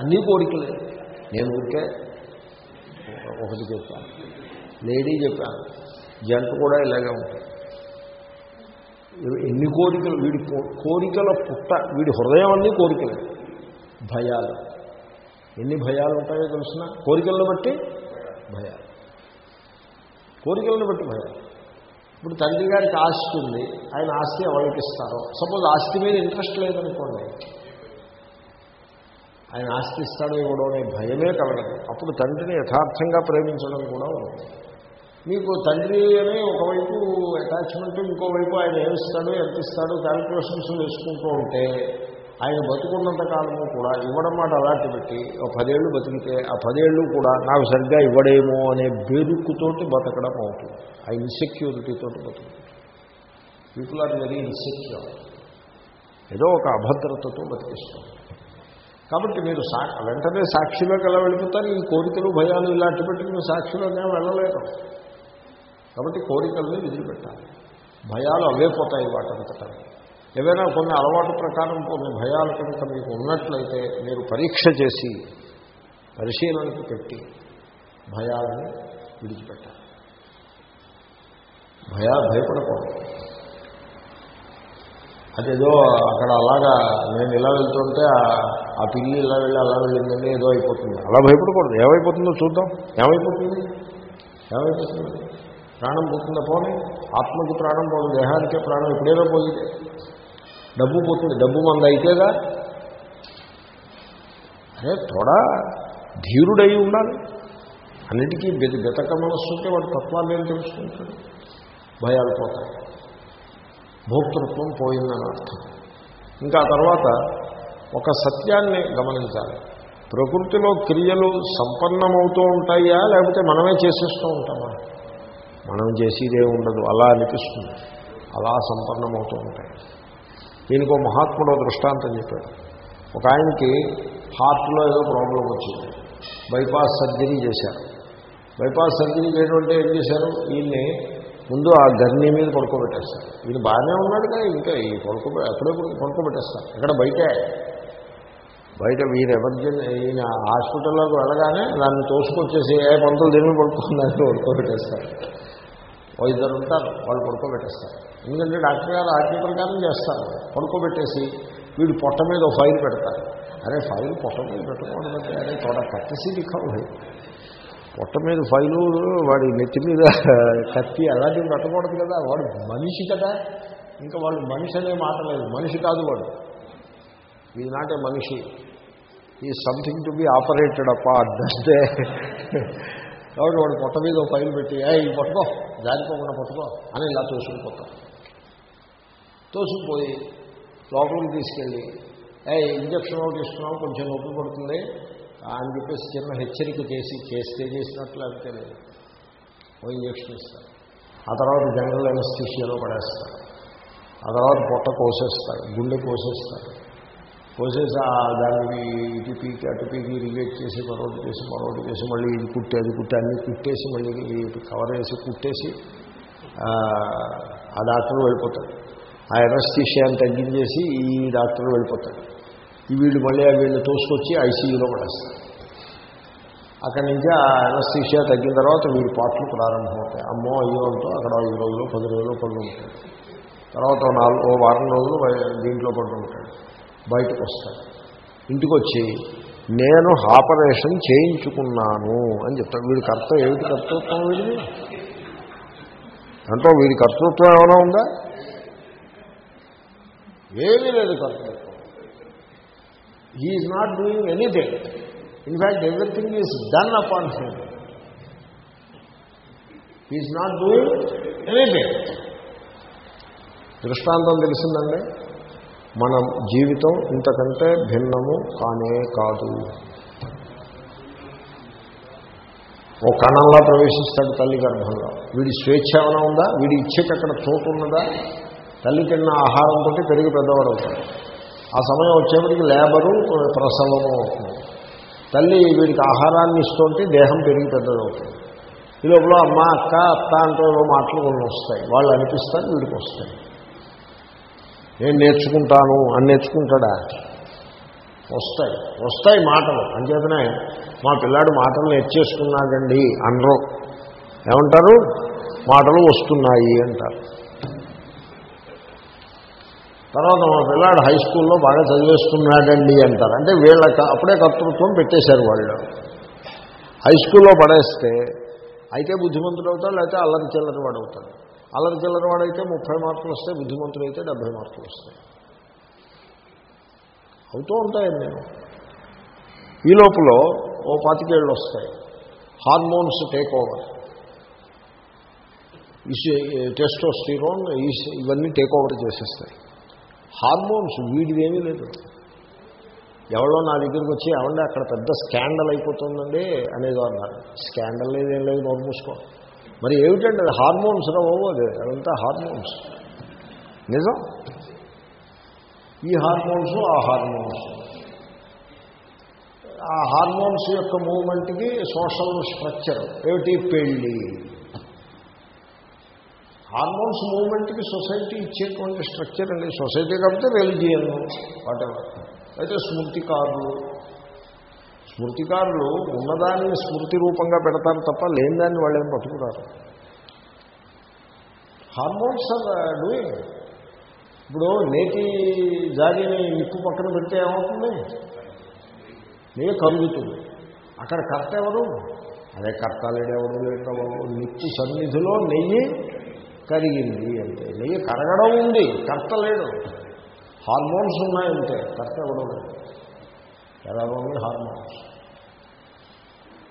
Speaker 1: అన్ని కోరికలే. నేను ఊరికే ఒకటి చెప్తాను. లేడీ చెప్పాను జంట కూడా ఇలాగే ఉంటుంది. ఎన్ని కోరికలు వీడి కో- కోరికల పుట్ట వీడి హృదయం అన్నీ కోరికలే. భయాలు. ఎన్ని భయాలు ఉంటాయో తెలిసిన? కోరికలను బట్టి భయాలు. కోరికలను బట్టి భయాలు. ఇప్పుడు తండ్రి గారికి ఆస్తి ఉంది ఆయన ఆస్తి ఎవరికి సపోజ్ ఆస్తి మీద ఇంట్రెస్ట్ లేదనుకోండి ఆయన ఆస్తి ఇస్తాడో ఇవ్వడం అనే భయమే కలగదు. అప్పుడు తండ్రిని యథార్థంగా ప్రేమించడం కూడా ఉంది మీకు తండ్రి అనే ఒకవైపు అటాచ్మెంట్ ఇంకోవైపు ఆయన ఏమిస్తాడు ఎంత ఇస్తాడు క్యాల్కులేషన్స్ వేసుకుంటూ ఉంటే ఆయన బతుకున్నంత కాలము కూడా ఇవ్వడం మాట అలాంటి పెట్టి ఒక పదేళ్ళు బతికితే ఆ పదేళ్ళు కూడా నాకు సరిగ్గా ఇవ్వడేమో అనే బెరుకుతోటి బతకడం అవుతుంది. ఆ ఇన్సెక్యూరిటీతోటి బతుకుతుంది. పీపుల్ ఆర్ వెరీ ఇన్సెక్యూర్ ఏదో ఒక అభద్రతతో బతికిస్తాం కాబట్టి మీరు సా వెంటనే సాక్షిలోకి ఎలా వెళ్ళిపోతారు? ఈ కోరికలు భయాలు ఇలాంటి పెట్టి మీరు సాక్షిలోనే వెళ్ళలేరు. కాబట్టి కోరికల్ని విదిలిపెట్టాలి భయాలు అవే పోతాయి వాటంతటా. ఏవైనా కొన్ని అలవాటు ప్రకారం కొన్ని భయాలు కనుక మీకు ఉన్నట్లయితే మీరు పరీక్ష చేసి పరిశీలనకు పెట్టి భయాలను విడిచిపెట్టాలి. భయా భయపడకూడదు. అదేదో అక్కడ అలాగా నేను ఇలా వెళ్తుంటే ఆ- ఆ పిల్లి ఇలా వెళ్ళి అలా వెళ్ళిందండి ఏదో అయిపోతుంది. అలా భయపడకూడదు. ఏమైపోతుందో చూద్దాం. ఏమైపోతుంది? ఏమైపోతుంది? ప్రాణం పోతుందా పోనీ? ఆత్మకి ప్రాణం పోదు దేహానికే ప్రాణం ఎప్పుడైనా పోయింది. డబ్బు పోతుంది డబ్బు మంద అయితేగా అరే తోడా ధీరుడై ఉండాలి. అన్నిటికీ బెద బెతక మనస్సు ఉంటే వాడు తత్వాన్ని ఏం తెలుసుకుంటాడు? భయాలు పోతాయి. భోక్తృత్వం పోయిందని అర్థం. ఇంకా తర్వాత ఒక సత్యాన్ని గమనించాలి. ప్రకృతిలో క్రియలు సంపన్నమవుతూ ఉంటాయా? లేకపోతే మనమే చేసేస్తూ ఉంటామా? మనం చేసేదే ఉండదు. అలా అనిపిస్తుంది. అలా సంపన్నమవుతూ ఉంటాయి. దీనికి ఒక మహాత్ముడు దృష్టాంతం చెప్పాడు. ఒక ఆయనకి హార్ట్లో ఏదో ప్రాబ్లం వచ్చింది. బైపాస్ సర్జరీ చేశారు. బైపాస్ సర్జరీ చేయడం అంటే ఏం చేశారు? ఈయన్ని ముందు ఆ గర్నీ మీద పడుకోబెట్టేస్తారు. ఈయన బాగానే ఉన్నాడుగా ఇంకా ఈ పడుకో ఎప్పుడే పడుకోబెట్టేస్తారు. ఇక్కడ బయటే. బయట వీరు ఎమర్జెన్సీ ఈయన హాస్పిటల్లోకి వెళ్ళగానే దాన్ని తోసుకొచ్చేసి ఏ పంతులు దీన్ని పడుకుందని పడుకోబెట్టేస్తారు. ఓ ఇద్దరు ఉంటారు వాళ్ళు పడుకోబెట్టేస్తారు. ఎందుకంటే డాక్టర్ గారు ఆజ్ఞ ప్రకారం చేస్తారు పడుకోబెట్టేసి వీడు పొట్ట మీద ఒక ఫైల్ పెడతారు. అరే ఫైల్ పొట్ట మీద పెట్టకూడదంటే అరే తోడ కట్టేసి దిఖావు పొట్ట మీద ఫైలు వాడి నెత్తి మీద కత్తి అలాంటివి పెట్టకూడదు కదా. వాడు మనిషి కదా. ఇంకా వాళ్ళు మనిషి అనే మాట లేదు. మనిషి కాదు వాడు. ఇది నాటే మనిషి. ఈ something to be operated apart అంటే కాబట్టి వాడు పొట్ట మీద ఒక ఫైల్ పెట్టి ఏ ఈ పట్టుకో జారిపోకుండా పట్టుకో అని ఇలా తోసుకుపోతాం. తోసుకుపోయి లోపలికి తీసుకెళ్ళి ఏ ఇంజక్షన్ ఒకటి ఇస్తున్నాం కొంచెం నొప్పి పడుతుంది అని చెప్పేసి చిన్న హెచ్చరిక చేసి చేస్తే చేసినట్లు అంతే లేదు. ఓ ఇంజక్షన్ ఇస్తారు. ఆ తర్వాత జనరల్ ఎనస్థిషియాలో పడేస్తారు. ఆ తర్వాత పొట్ట కోసేస్తారు గుండె కోసేస్తారు. కోసేసి ఆ దానికి ఇటు పీకి అటు పీకి రిలేట్ చేసి మరొకటి చేసి మరొకటి చేసి మళ్ళీ ఇది కుట్టి అది కుట్టి అన్నీ కుట్టేసి మళ్ళీ కవర్ వేసి కుట్టేసి ఆ, డాక్టర్ వెళ్ళిపోతాడు ఆ ఎనస్థీషియాని తగ్గించేసి ఈ డాక్టర్ వెళ్ళిపోతాడు ఈ వీళ్ళు మళ్ళీ ఆ వీళ్ళు తోసుకొచ్చి ఐసీయూలో పడేస్తారు. అక్కడి నుంచి ఆ ఎనస్థీషియా తగ్గిన తర్వాత వీడి పాటలు ప్రారంభమవుతాయి. అమ్మో అయ్యో అంటూ అక్కడ ఐదు రోజులు పది రోజులు పడుతుంటాడు తర్వాత నాలుగు ఓ వారం రోజులు దీంట్లో పడుతుంటాడు బయటకు వస్తాడు ఇంటికి వచ్చి నేను ఆపరేషన్ చేయించుకున్నాను అని చెప్తాడు. వీడి కర్త ఏమిటి కర్తృత్వం వీడిది? అంటే వీడి కర్తృత్వం ఏమైనా ఉందా? ఏమీ లేదు కర్తృత్వం. Is not doing anything in fact everything is done upon him is not doing anything దృష్టాంతం తెలిసిందండి? మన జీవితం ఇంతకంటే భిన్నము కానే కాదు. ఓ కణంలో ప్రవేశిస్తాడు తల్లి గర్భంలో. వీడి స్వేచ్ఛ ఏమైనా ఉందా? వీడి ఇచ్చేకి అక్కడ చోటు ఉన్నదా? తల్లి తిన్న ఆహారంతో పెరిగి పెద్దవాడు అవుతాడు. ఆ సమయం వచ్చేప్పటికి లేబరు ప్రసవము అవుతుంది. తల్లి వీడికి ఆహారాన్ని ఇస్తుంటే దేహం పెరిగి పెద్దదవుతుంది ఈ లోపల అమ్మ అక్క అత్త అంటూ ఏవో మాటలు కొన్ని వస్తాయి. వాళ్ళు అనిపిస్తారు వీడికి వస్తాయి. నేను నేర్చుకుంటాను అని నేర్చుకుంటాడా? వస్తాయి. వస్తాయి మాటలు. అంచేతనే మా పిల్లాడు మాటలు నేర్చేసుకున్నాడండి అనరు. ఏమంటారు? మాటలు వస్తున్నాయి అంటారు. తర్వాత మా పిల్లాడు హై స్కూల్లో బాగా చదివేస్తున్నాడండి అంటారు. అంటే వీళ్ళకి అప్పుడే కర్తృత్వం పెట్టేశారు వాళ్ళు. హై స్కూల్లో పడేస్తే అయితే బుద్ధిమంతుడు అవుతాడు లేకపోతే అల్లరి చిల్లరి వాడు అవుతాడు అల్లరి చిల్లర వాడైతే ముప్పై మార్కులు వస్తాయి బుద్ధిమంతుడు అయితే డెబ్బై మార్కులు వస్తాయి. అవుతూ ఉంటాయండి నేను ఈ లోపల ఓ పాతికేళ్ళు వస్తాయి. హార్మోన్స్ టేక్ ఓవర్ టెస్టోస్టిరోన్ ఇవన్నీ టేక్ ఓవర్ చేసేస్తాయి. హార్మోన్స్ వీడిదేమీ లేదు. ఎవరో నా దగ్గరికి వచ్చి ఏమంటే అక్కడ పెద్ద స్కాండల్ అయిపోతుందండి అనేది అన్నారు. స్కాండల్ లేదేం ఏం లేదు నోరు మూసుకో. మరి ఏమిటండి అది? హార్మోన్స్ రావు అది. అదంతా హార్మోన్స్. నిజం? ఈ హార్మోన్స్ ఆ హార్మోన్స్. ఆ హార్మోన్స్ యొక్క మూమెంట్కి సోషల్ స్ట్రక్చర్. ఏమిటి? పెళ్ళి. హార్మోన్స్ మూమెంట్కి సొసైటీ ఇచ్చేటువంటి స్ట్రక్చర్ అండి. సొసైటీ కాబట్టి రెలిజియన్ వాటెవర్. అయితే స్మృతికారులు స్మృతికారులు ఉన్నదాన్ని స్మృతి రూపంగా పెడతారు తప్ప లేని దాన్ని వాళ్ళు ఏం పట్టుకున్నారు హార్మోన్స్ ఆర్ డూయింగ్ ఇప్పుడు నేటి జాతిని నిప్పు పక్కన పెడితే ఏమవుతుంది? నెయ్యి కరుగుతుంది. అక్కడ కర్త ఎవరు? అదే కర్త లేడెవరు లేక నిప్పు సన్నిధిలో నెయ్యి కరిగింది అంటే నెయ్యి కరగడం ఉంది కర్త లేడు. హార్మోన్స్ ఉన్నాయంటే కర్త ఎవడో లేదు ఎలా ఉంది హార్మోన్స్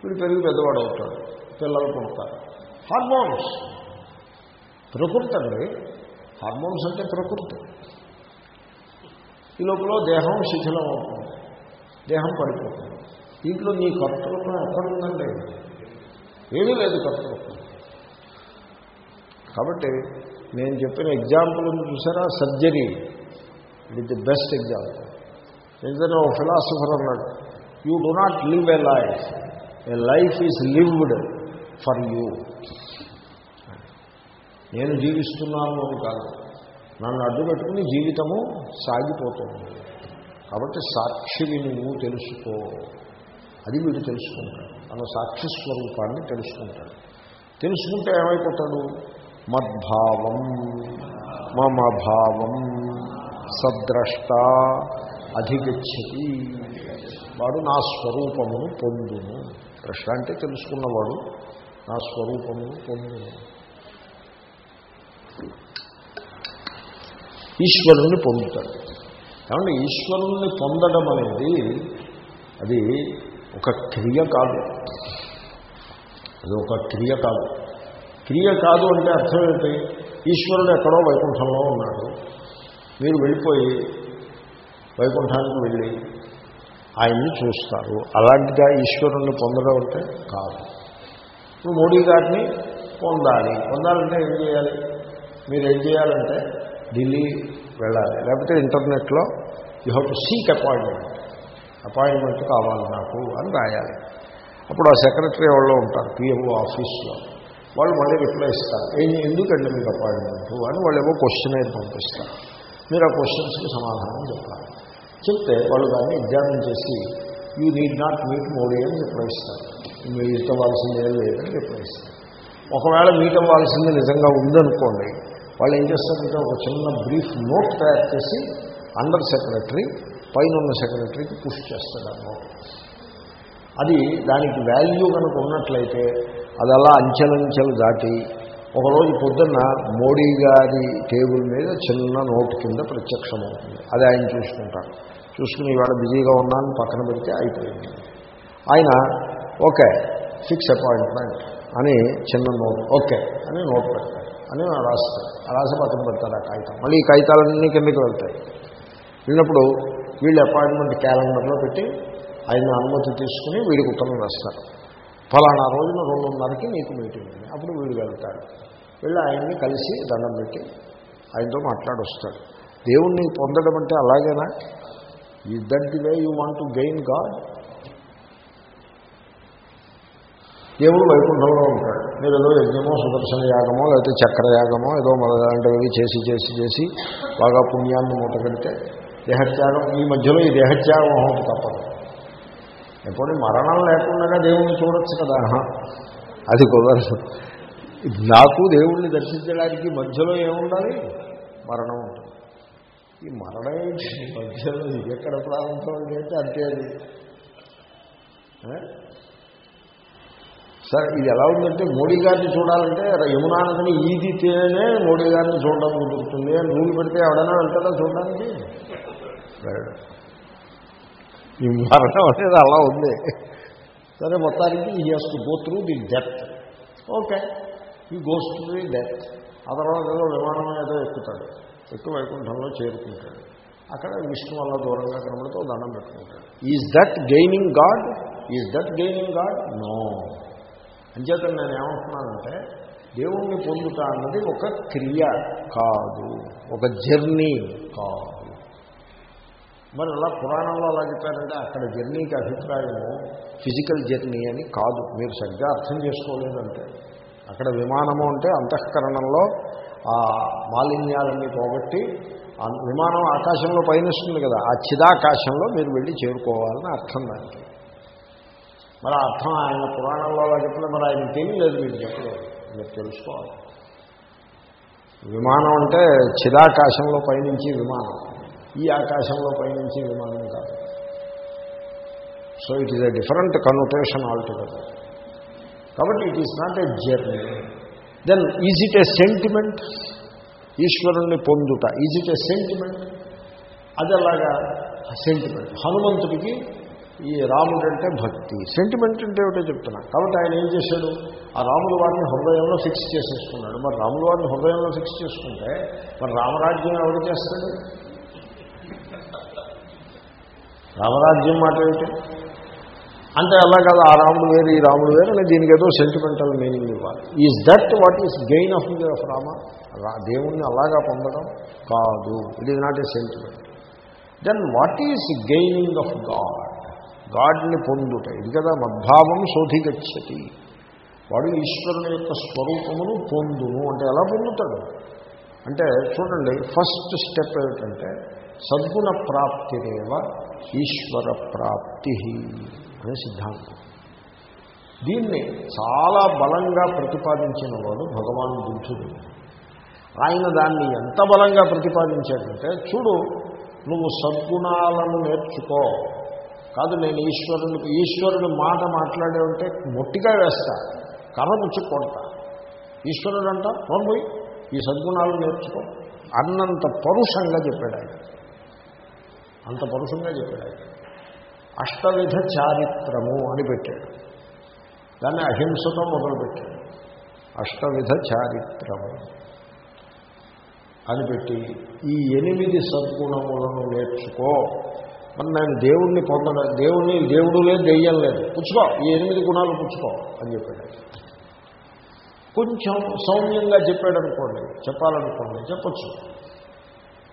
Speaker 1: వీడు పెరిగి పెద్దవాడు అవుతాడు పిల్లలు పుడతారు. హార్మోన్స్ ప్రకృతి అండి హార్మోన్స్ అంటే ప్రకృతి. ఈ లోపల దేహం శిథిలం అవుతుంది దేహం పడిపోతుంది. దీంట్లో నీ కర్తృత్వం ఎక్కడుందండి? ఏమీ లేదు కర్తృత్వం. కాబట్టి నేను చెప్పిన ఎగ్జాంపుల్ చూసారా? Surgery it is the best example ఎందుకంటే ఒక ఫిలాసఫర్ అన్నాడు you do not live a life a life is lived for you నేను జీవిస్తున్నాను అని కాదు. నన్ను అడ్డు పెట్టుకుని జీవితము సాగిపోతుంది. కాబట్టి సాక్షిని నువ్వు తెలుసుకో. అది వీడు తెలుసుకుంటాడు తన సాక్షి స్వరూపాన్ని తెలుసుకుంటాడు తెలుసుకుంటే ఏమైపోతాడు? మద్భావం మమ భావం సద్రష్ట అధిగచ్చతి. వాడు నా స్వరూపమును పొందును. ద్రష్ట అంటే తెలుసుకున్నవాడు నా స్వరూపము పొంది ఈశ్వరుణ్ణి పొందుతాడు. కాబట్టి ఈశ్వరుణ్ణి పొందడం అనేది అది ఒక క్రియ కాదు. అది ఒక క్రియ కాదు. క్రియ కాదు అంటే అర్థం ఏంటి? ఈశ్వరుడు ఎక్కడో వైకుంఠంలో ఉన్నాడు. మీరు వెళ్ళిపోయి వైకుంఠానికి వెళ్ళి ఆయన్ని చూస్తారు. అలాంటిగా ఈశ్వరుణ్ణి పొందడం అంటే? కాదు. ఇప్పుడు మోడీ గారిని పొందాలి. పొందాలంటే ఏం చేయాలి? మీరు ఏం చేయాలంటే ఢిల్లీ వెళ్ళాలి. లేకపోతే ఇంటర్నెట్లో you have to seek appointment. Appointment కావాలి నాకు అని రాయాలి. అప్పుడు ఆ సెక్రటరీ వాళ్ళు ఉంటారు పిఎంఓ ఆఫీస్లో. వాళ్ళు మళ్ళీ రిప్లై ఇస్తారు. ఏం ఎందుకండి మీకు అపాయింట్మెంట్ అని వాళ్ళు ఏవో క్వశ్చన్ అయితే పంపిస్తారు. మీరు ఆ క్వశ్చన్స్కి సమాధానం చెప్పాలి. చెప్తే వాళ్ళు దాన్ని ఎగ్జామిన్ చేసి you need not meet Modi అని రిప్లై ఇస్తారు మీట్ అవ్వాల్సిందే లేదని రిప్లై ఇస్తారు ఒకవేళ మీట్ అవ్వాల్సింది నిజంగా ఉందనుకోండి వాళ్ళు ఏం చేస్తారంటే ఒక చిన్న బ్రీఫ్ నోట్ తయారు చేసి అండర్ సెక్రటరీ పైన ఉన్న సెక్రటరీకి పుష్ చేస్తాడు అది దానికి వాల్యూ కనుక ఉన్నట్లయితే అది అలా అంచెలంచెలు దాటి ఒకరోజు పొద్దున్న మోడీ గారి టేబుల్ మీద చిన్న నోటు కింద ప్రత్యక్షమవుతుంది అది ఆయన చూసుకుంటారు చూసుకుని ఇవాళ బిజీగా ఉన్నాను పక్కన పెడితే అయిపోయింది. ఆయన ఓకే ఫిక్స్ అపాయింట్మెంట్ అని చిన్న నోట్ ఓకే అని నోట్ పెడతారు అని రాస్తారు రాసి పక్కన పెడతారు ఆ కాగితం. మళ్ళీ ఈ కాగితాలన్నీ కిందకి వెళ్తాయి. వెళ్ళినప్పుడు వీళ్ళు అపాయింట్మెంట్ క్యాలెండర్లో పెట్టి ఆయన అనుమతి తీసుకుని వీడికి ఉత్తరం రాస్తారు. ఫలానా రోజున రెండున్నరకి నీకు మీటింగ్ అని అప్పుడు వీడు వెళ్తాడు. వెళ్ళి ఆయన్ని కలిసి దండం పెట్టి ఆయనతో మాట్లాడొస్తాడు. దేవుణ్ణి పొందడం అంటే అలాగేనా? ఈ that the way you want to gain God దేవుడు వైకుంఠంలో ఉంటాడు. మీరు ఏదో యజ్ఞమో సుదర్శన యాగమో లేకపోతే చక్రయాగమో ఏదో మొదలాంటివి చేసి చేసి చేసి బాగా పుణ్యాన్ని మూటగడితే దేహత్యాగం ఈ మధ్యలో ఈ దేహత్యాగం అవుతుంది తప్పదు. ఎప్పుడు మరణం లేకుండా దేవుణ్ణి చూడొచ్చు కదా. అది కుదరదు. నాకు దేవుణ్ణి దర్శించడానికి మధ్యలో ఏముండాలి? మరణం ఉంటుంది. ఈ మరణం మధ్యలో ఎక్కడ ప్రారంభం అయితే అంతే అది. సరే ఇది ఎలా ఉందంటే మోడీ గారిని చూడాలంటే యమునా నదిని ఈదితేనే మోడీ గారిని చూడడం కుదురుతుంది అని రూల్ పెడితే ఎవడైనా వెళ్తాడా చూడడానికి? ఈ మరణం అనేది అలా ఉంది. సరే మొత్తానికి he has to go through the death okay he goes to the death ఆ తర్వాత ఏదో విమానం ఏదో ఎక్కుతాడు. ఎక్కువ వైకుంఠంలో చేరుకుంటాడు. అక్కడ విష్ణు వల్ల దూరంగా కనబడుతూ దండం పెట్టుకుంటాడు. Is that gaining God is that gaining God no అంచేత నేను ఏమంటున్నానంటే దేవుణ్ణి పొందుతా అన్నది ఒక క్రియ కాదు. ఒక జర్నీ కాదు. మరి అలా పురాణంలో అలా చెప్పారంటే అక్కడ జర్నీకి అభిప్రాయము ఫిజికల్ జర్నీ అని కాదు. మీరు సరిగ్గా అర్థం చేసుకోలేదంటే. అక్కడ విమానము అంటే అంతఃకరణంలో ఆ మాలిన్యాలన్నీ పోగొట్టి విమానం ఆకాశంలో పయనిస్తుంది కదా ఆ చిదాకాశంలో మీరు వెళ్ళి చేరుకోవాలని అర్థం దానికి. మరి అర్థం ఆయన పురాణంలో అలా చెప్పిన మరి ఆయన తెలియలేదు మీరు చెప్పలేదు మీరు తెలుసుకోవాలి. విమానం అంటే చిదాకాశంలో పయనించే విమానం. ఈ ఆకాశంలో పయనించే విమానం కాదు. So it is a different connotation altogether కాబట్టి it is not a journey then is it a sentiment ఈశ్వరుణ్ణి పొందుట. ఈజ్ ఇట్ ఎ సెంటిమెంట్ అది అలాగా సెంటిమెంట్ హనుమంతుడికి ఈ రాముడు అంటే భక్తి. సెంటిమెంట్ అంటే ఏమిటో చెప్తున్నా. కాబట్టి ఆయన ఏం చేశాడు? ఆ రాముడు వారిని హృదయంలో ఫిక్స్ చేసేసుకున్నాడు. మరి రాముడు వారిని హృదయంలో ఫిక్స్ చేసుకుంటే మరి రామరాజ్యం ఎవరు చేస్తాడు? రామరాజ్యం మాట ఏమిటి? అంటే అలా కాదు ఆ రాముడు వేరు ఈ రాముడు వేరు అని దీనికి ఏదో సెంటిమెంటల్ మీనింగ్ ఇవ్వాలి. Is that what is gain of of Rama దేవుణ్ణి అలాగా పొందడం కాదు. It is not a sentiment then what is gaining of God గాడ్ని పొందుట. ఇది కదా మద్భావం శోధిగచ్చతి వాడు ఈశ్వరుని యొక్క స్వరూపమును పొందును. అంటే ఎలా పొందుతాడు? అంటే చూడండి ఫస్ట్ స్టెప్ ఏమిటంటే సద్గుణ ప్రాప్తిరేవ ఈశ్వర ప్రాప్తి అనే సిద్ధాంతం. దీన్ని చాలా బలంగా ప్రతిపాదించిన వాడు భగవాన్ బుద్ధుడు. ఆయన దాన్ని ఎంత బలంగా ప్రతిపాదించాడంటే చూడు నువ్వు సద్గుణాలను నేర్చుకో. కాదు నేను ఈశ్వరునికి ఈశ్వరుని మాట మాట్లాడే ఉంటే మొట్టిగా వేస్తా కర్ర ముచ్చు కొడతా. ఈశ్వరుడు అంట ఈ సద్గుణాలు నేర్చుకో. అన్నంత పరుషంగా చెప్పాడు ఆయన. అంత పరుషంగా చెప్పాడు అష్టవిధ చారిత్రము అని పెట్టాడు. దాన్ని అహింసతో మొదలుపెట్టాడు. అష్టవిధ చారిత్రము అని పెట్టి ఈ ఎనిమిది సద్గుణములను నేర్చుకో. మరి నేను దేవుణ్ణి పొందడం దేవుణ్ణి దేవుడు లేదు దెయ్యం లేదు. పుచ్చుకో ఈ ఎనిమిది గుణాలు పుచ్చుకో అని చెప్పాడు కొంచెం సౌమ్యంగా చెప్పాడు అనుకోండి చెప్పాలనుకోండి చెప్పచ్చు.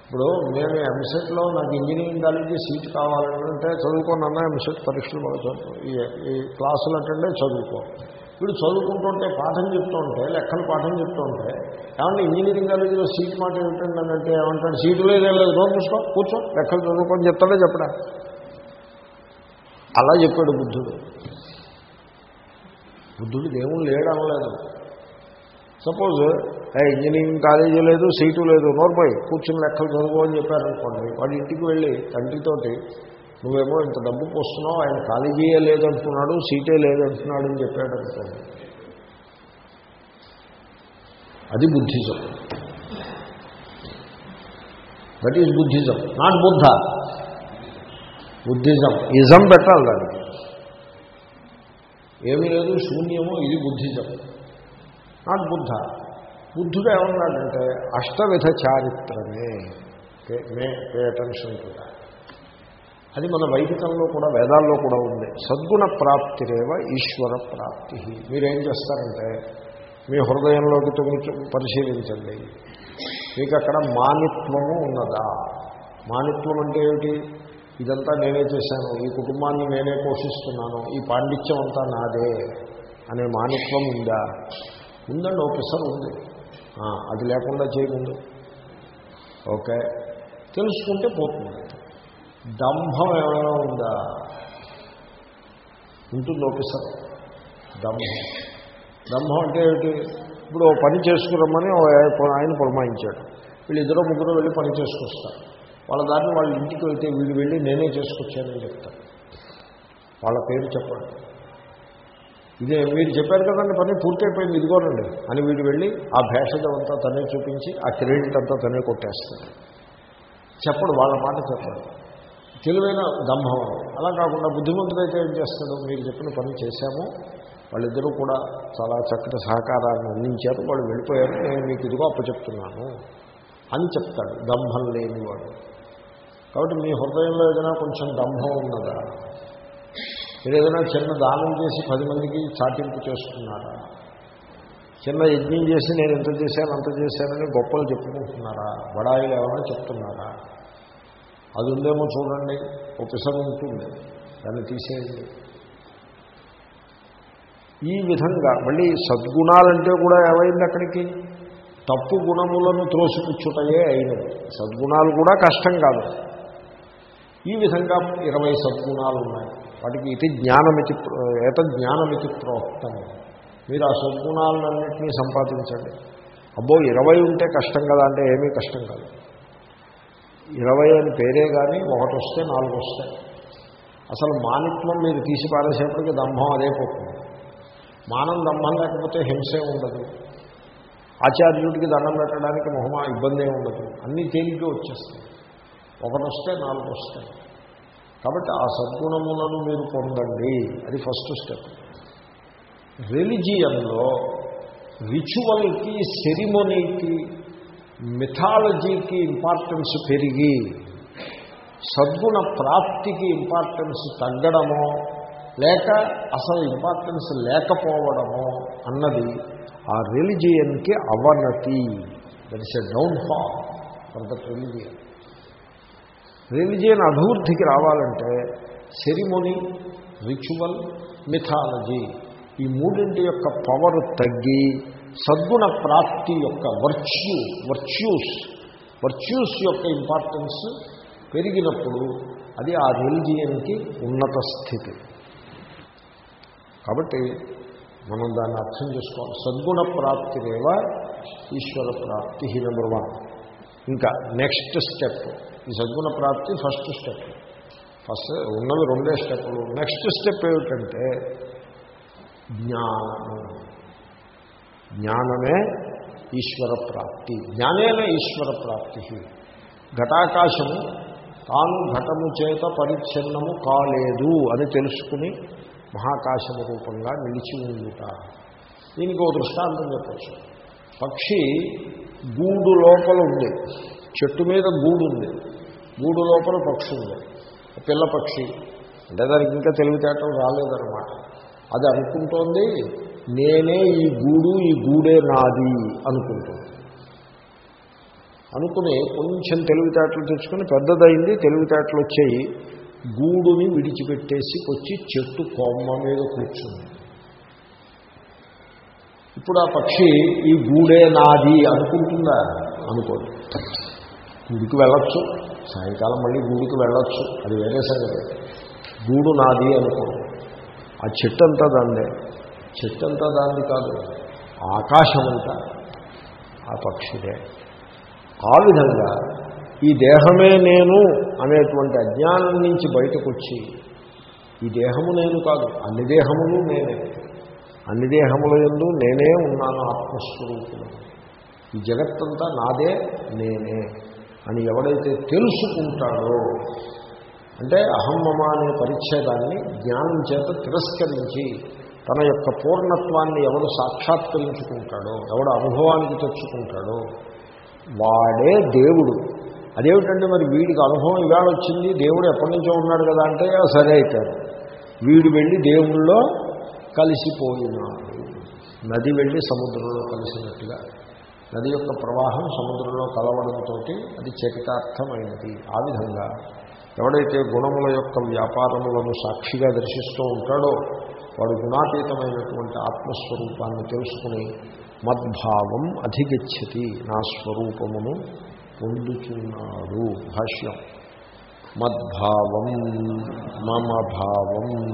Speaker 1: ఇప్పుడు నేను ఎంసెట్లో నాకు ఇంజనీరింగ్ కాలేజీ సీట్ కావాలంటే చదువుకోనన్నా ఎంసెట్ పరీక్షలు బాగా చదువు ఈ- క్లాసులు అంటే చదువుకో. వీడు చదువుకుంటుంటే పాఠం చెప్తుంటే లెక్కలు పాఠం చెప్తుంటే ఏమంటే ఇంజనీరింగ్ కాలేజీలో సీట్ మాట ఏమిటండి అని అంటే ఏమంటాడు సీటు లేదు లేదు రోజు చూసుకో కూర్చో లెక్కలు చదువుకొని చెప్తాడే చెప్పడా? అలా చెప్పాడు బుద్ధుడు. బుద్ధుడు దేవుడు లేడనలేదు. సపోజ్ ఇంజనీరింగ్ కాలేజీ లేదు సీటు లేదు నోర్పోయి కూర్చుని లెక్కలు చదువు అని చెప్పారనుకోండి వాడి ఇంటికి వెళ్ళి తండ్రితోటి నువ్వేమో ఇంత డబ్బు పోస్తున్నావు ఆయన కాలేజీయే లేదంటున్నాడు సీటే లేదంటున్నాడు అని చెప్పాడు అనుకోండి అది Buddhism. That is Buddhism. Not Buddha Buddhism. Ism పెట్టాలి దానికి. ఏమీ లేదు శూన్యము ఇది బుద్ధిజం. నాట్ బుద్ధ. బుద్ధుడు ఏమన్నాడంటే అష్టవిధ చారిత్రమే. మే పే అటెన్షన్ కూడా. అది మన వైదికంలో కూడా వేదాల్లో కూడా ఉంది. సద్గుణ ప్రాప్తిరేవ ఈశ్వర ప్రాప్తి. మీరేం చేస్తారంటే మీ హృదయంలోకి తొమ్మిది పరిశీలించండి. మీకు అక్కడ మానిత్వము ఉన్నదా? మానిత్వం అంటే ఏమిటి? ఇదంతా నేనే చేశాను. ఈ కుటుంబాన్ని నేనే పోషిస్తున్నాను. ఈ పాండిత్యం అంతా నాదే అనే మానిత్వం ఉందా? ఉందండి ఓపెసర్ ఉంది. అది లేకుండా చేయముందు ఓకే. తెలుసుకుంటే పోతుంది. దంభం ఏమైనా ఉందా? ఉంటుంది ఓపెసర్ దంభం. దంభం అంటే ఏమిటి? ఇప్పుడు పని చేసుకురమ్మని ఆయన పురమాయించాడు. వీళ్ళిద్దరూ ముగ్గురు వెళ్ళి పని చేసుకొస్తారు. వాళ్ళ దాన్ని వాళ్ళ ఇంటికి వెళ్తే వీళ్ళు వెళ్ళి నేనే చేసుకొచ్చానని చెప్తాను వాళ్ళ పేరు చెప్పండి. ఇదే మీరు చెప్పారు కదండి పని పూర్తయిపోయింది ఇదిగోనండి అని వీడు వెళ్ళి ఆ భేషజం అంతా తనే చూపించి ఆ క్రెడిట్ అంతా తనే కొట్టేస్తాడు. చెప్పడు వాళ్ళ మాట చెప్పడు. తెలివైన దంభం అలా కాకుండా బుద్ధిమంతుడైతే ఏం చేస్తాడు? మీరు చెప్పిన పని చేశాము. వాళ్ళిద్దరూ కూడా చాలా చక్కటి సహకారాన్ని అందించారు. వాళ్ళు వెళ్ళిపోయారు. నేను మీకు ఇదిగో అప్పచెప్తున్నాను అని చెప్తాడు. దంభం లేనివాడు. కాబట్టి మీ హృదయంలో ఏదైనా కొంచెం దంభం ఉన్నదా? మీరు ఏదైనా చిన్న దానం చేసి పది మందికి చాటింపు చేస్తున్నారా? చిన్న యజ్ఞం చేసి నేను ఎంత చేశాను అంత చేశానని గొప్పలు చెప్పుకుంటున్నారా? బడాయిలు ఏమైనా చెప్తున్నారా? అది ఉందేమో చూడండి. ఒక ఉంటుంది. దాన్ని తీసేయండి. ఈ విధంగా మళ్ళీ సద్గుణాలంటే కూడా ఏమైంది అక్కడికి? తప్పు గుణములను త్రోసిపుచ్చుటయే అయినది. సద్గుణాలు కూడా కష్టం కాదు. ఈ విధంగా ఇరవై సద్గుణాలు ఉన్నాయి వాటికి ఇది జ్ఞానమితి ఏత జ్ఞానమితి ప్రోక్తం. మీరు ఆ సద్గుణాలన్నింటినీ సంపాదించండి. అబ్బో ఇరవై ఉంటే కష్టం కదా అంటే ఏమీ కష్టం కాదు. ఇరవై అని పేరే కానీ ఒకటి వస్తే నాలుగు వస్తాయి అసలు మానిత్వం మీరు తీసి పారేసేపటికి దంభం అదే పోతుంది. మానం దంభం లేకపోతే హింసే ఉండదు. ఆచార్యుడికి దండం పెట్టడానికి మొహమా ఇబ్బంది ఉండదు. అన్నీ తేలిగ్గా వచ్చేస్తాయి. ఒకటి వస్తే నాలుగు వస్తాయి కాబట్టి ఆ సద్గుణములను మీరు పొందండి. అది ఫస్ట్ స్టెప్ రిలిజియన్లో రిచువల్కి సెరిమొనీకి మిథాలజీకి ఇంపార్టెన్స్ పెరిగి సద్గుణ ప్రాప్తికి ఇంపార్టెన్స్ తగ్గడమో లేక అసలు ఇంపార్టెన్స్ లేకపోవడమో అన్నది ఆ రిలిజియన్కి అవనతి. That is a downfall for that religion religion అభివృద్ధికి రావాలంటే సెరిమొనీ రిచువల్ మిథాలజీ ఈ మూడింటి యొక్క పవర్ తగ్గి సద్గుణ ప్రాప్తి యొక్క వర్చ్యూ వర్చ్యూస్ వర్చ్యూస్ యొక్క ఇంపార్టెన్స్ పెరిగినప్పుడు అది ఆ రిలిజియన్కి ఉన్నత స్థితి. కాబట్టి మనం దాన్ని అర్థం చేసుకోవాలి. సద్గుణ ప్రాప్తిరేవ ఈశ్వర ప్రాప్తి నెంబర్ వన్. ఇంకా నెక్స్ట్ స్టెప్. ఈ సద్గుణ ప్రాప్తి ఫస్ట్ స్టెప్. ఫస్ట్ ఉన్నవి రెండే స్టెప్లు నెక్స్ట్ స్టెప్ ఏమిటంటే జ్ఞానము జ్ఞానమే ఈశ్వర ప్రాప్తి. జ్ఞానేన ఈశ్వర ప్రాప్తి. ఘటాకాశము తాను ఘటము చేత పరిచ్ఛిన్నము కాలేదు అని తెలుసుకుని మహాకాశము రూపంగా నిలిచి ఉందిట దీనికి ఒక దృష్టాంతం చెప్పచ్చు. పక్షి గూడు లోపల ఉంది. చెట్టు మీద గూడు ఉంది. గూడు లోపల పక్షి ఉంది. పిల్ల పక్షి. అంటే దానికి ఇంకా తెలివితేటలు రాలేదన్నమాట. అది అనుకుంటోంది నేనే ఈ గూడు ఈ గూడే నాది అనుకుంటుంది. అనుకుని కొంచెం తెలివితేటలు తెచ్చుకొని పెద్దదైంది తెలివితేటలు వచ్చాయి. గూడుని విడిచిపెట్టేసి వచ్చి చెట్టు కొమ్మ మీద కూర్చుంది. ఇప్పుడు ఆ పక్షి ఈ గూడే నాది అనుకుంటుందా? అనుకోదు. గుడికి వెళ్ళొచ్చు. సాయంకాలం మళ్ళీ గూడికి వెళ్ళొచ్చు. అది వేరే సంగతి. గూడు నాది అనుకో. ఆ చెట్టు అంతా దాన్నే. చెట్టు అంతా దాన్ని కాదు. ఆకాశం అంతా ఆ పక్షిదే. ఆ విధంగా ఈ దేహమే నేను అనేటువంటి అజ్ఞానం నుంచి బయటకు వచ్చి ఈ దేహము నేను కాదు అన్ని దేహములు నేనే. అన్ని దేహముల ఎందు నేనే ఉన్నాను ఆత్మస్వరూపులు ఈ జగత్తంతా నాదే నేనే. అని ఎవడైతే తెలుసుకుంటాడో అంటే అహమ్మమ అనే పరిచ్ఛేదాన్ని జ్ఞానం చేత తిరస్కరించి తన యొక్క పూర్ణత్వాన్ని ఎవడు సాక్షాత్కరించుకుంటాడో ఎవడు అనుభవానికి తెచ్చుకుంటాడో వాడే దేవుడు. అదేమిటంటే మరి వీడికి అనుభవం ఇవాళ వచ్చింది దేవుడు ఎప్పటి నుంచో ఉన్నాడు కదా అంటే సరే అవుతాడు వీడు వెళ్ళి దేవుళ్ళలో కలిసిపోయినాడు. నది వెళ్ళి సముద్రంలో కలిసినట్టుగా. నది యొక్క ప్రవాహం సముద్రంలో కలవడంతో అది చరితార్థమైనది. ఆ విధంగా ఎవడైతే గుణముల యొక్క వ్యాపారములను సాక్షిగా దర్శిస్తూ ఉంటాడో వాడు గుణాతీతమైనటువంటి ఆత్మస్వరూపాన్ని తెలుసుకుని మద్భావం అధిగచ్చతి నా స్వరూపమును పొందుచున్నాడు. భాష్యం. మద్భావం మమ భావం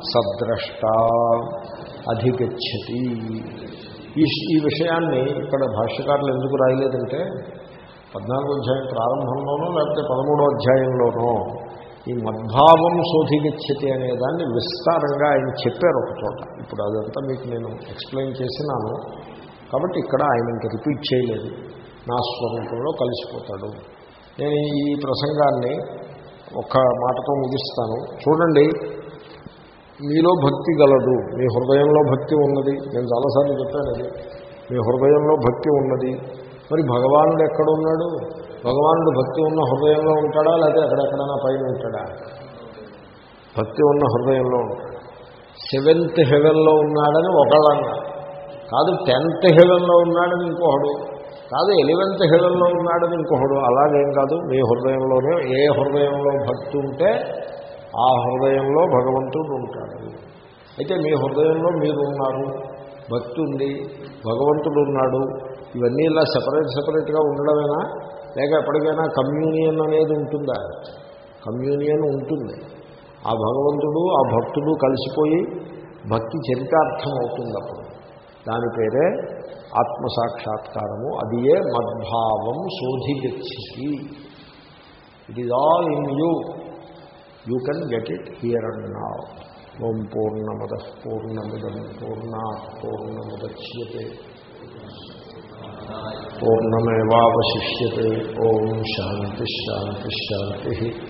Speaker 1: సద్రష్ట అధిగచ్చతి ఈ ఈ విషయాన్ని ఇక్కడ భాష్యకారులు ఎందుకు రాయలేదంటే పద్నాలుగో అధ్యాయం ప్రారంభంలోనో లేకపోతే పదమూడో అధ్యాయంలోనో ఈ మద్భావం శోధిగచ్చతి అనే దాన్ని విస్తారంగా ఆయన చెప్పారు ఒక చోట. ఇప్పుడు అదంతా మీకు నేను ఎక్స్ప్లెయిన్ చేసినాను. కాబట్టి ఇక్కడ ఆయన ఇంక రిపీట్ చేయలేదు. నా స్వరూపంలో కలిసిపోతాడు. నేను ఈ ప్రసంగాన్ని ఒక మాటతో ముగిస్తాను. చూడండి మీలో భక్తి గలదు. మీ హృదయంలో భక్తి ఉన్నది. నేను చాలాసార్లు చెప్పాను అది. మీ హృదయంలో భక్తి ఉన్నది. మరి భగవానుడు ఎక్కడున్నాడు? భగవానుడు భక్తి ఉన్న హృదయంలో ఉంటాడా? లేకపోతే ఎక్కడెక్కడైనా పైన ఉంటాడా? భక్తి ఉన్న హృదయంలో ఉంటాడు. సెవెంత్ హెవెన్లో ఉన్నాడని ఒకళ్ళు అన్నారు కాదు టెన్త్ హెవెన్లో ఉన్నాడని ఇంకొకడు. కాదు ఎలివెన్త్ హెవెన్లో ఉన్నాడని ఇంకొకడు. అలాగేం కాదు. మీ హృదయంలోనే ఏ హృదయంలో భక్తి ఉంటే ఆ హృదయంలో భగవంతుడు ఉంటాడు. అయితే మీ హృదయంలో మీరు ఉన్నారు భక్తి ఉంది భగవంతుడు ఉన్నాడు ఇవన్నీ ఇలా సపరేట్ సపరేట్గా ఉండడమేనా? లేక ఎప్పటికైనా కమ్యూనియన్ అనేది ఉంటుందా? కమ్యూనియన్ ఉంటుంది. ఆ భగవంతుడు ఆ భక్తుడు కలిసిపోయి భక్తి చరితార్థం అవుతుంది అప్పుడు దాని పేరే ఆత్మసాక్షాత్కారము. అది ఏ మద్భావం శోధిగచ్చి it is all in you you can get it here and నా ఓం పూర్ణమద పూర్ణమిదం పూర్ణా పూర్ణముద్యతే. పూర్ణమేవాశిష్యే ఓం శాంతి శాంతి శాంతి.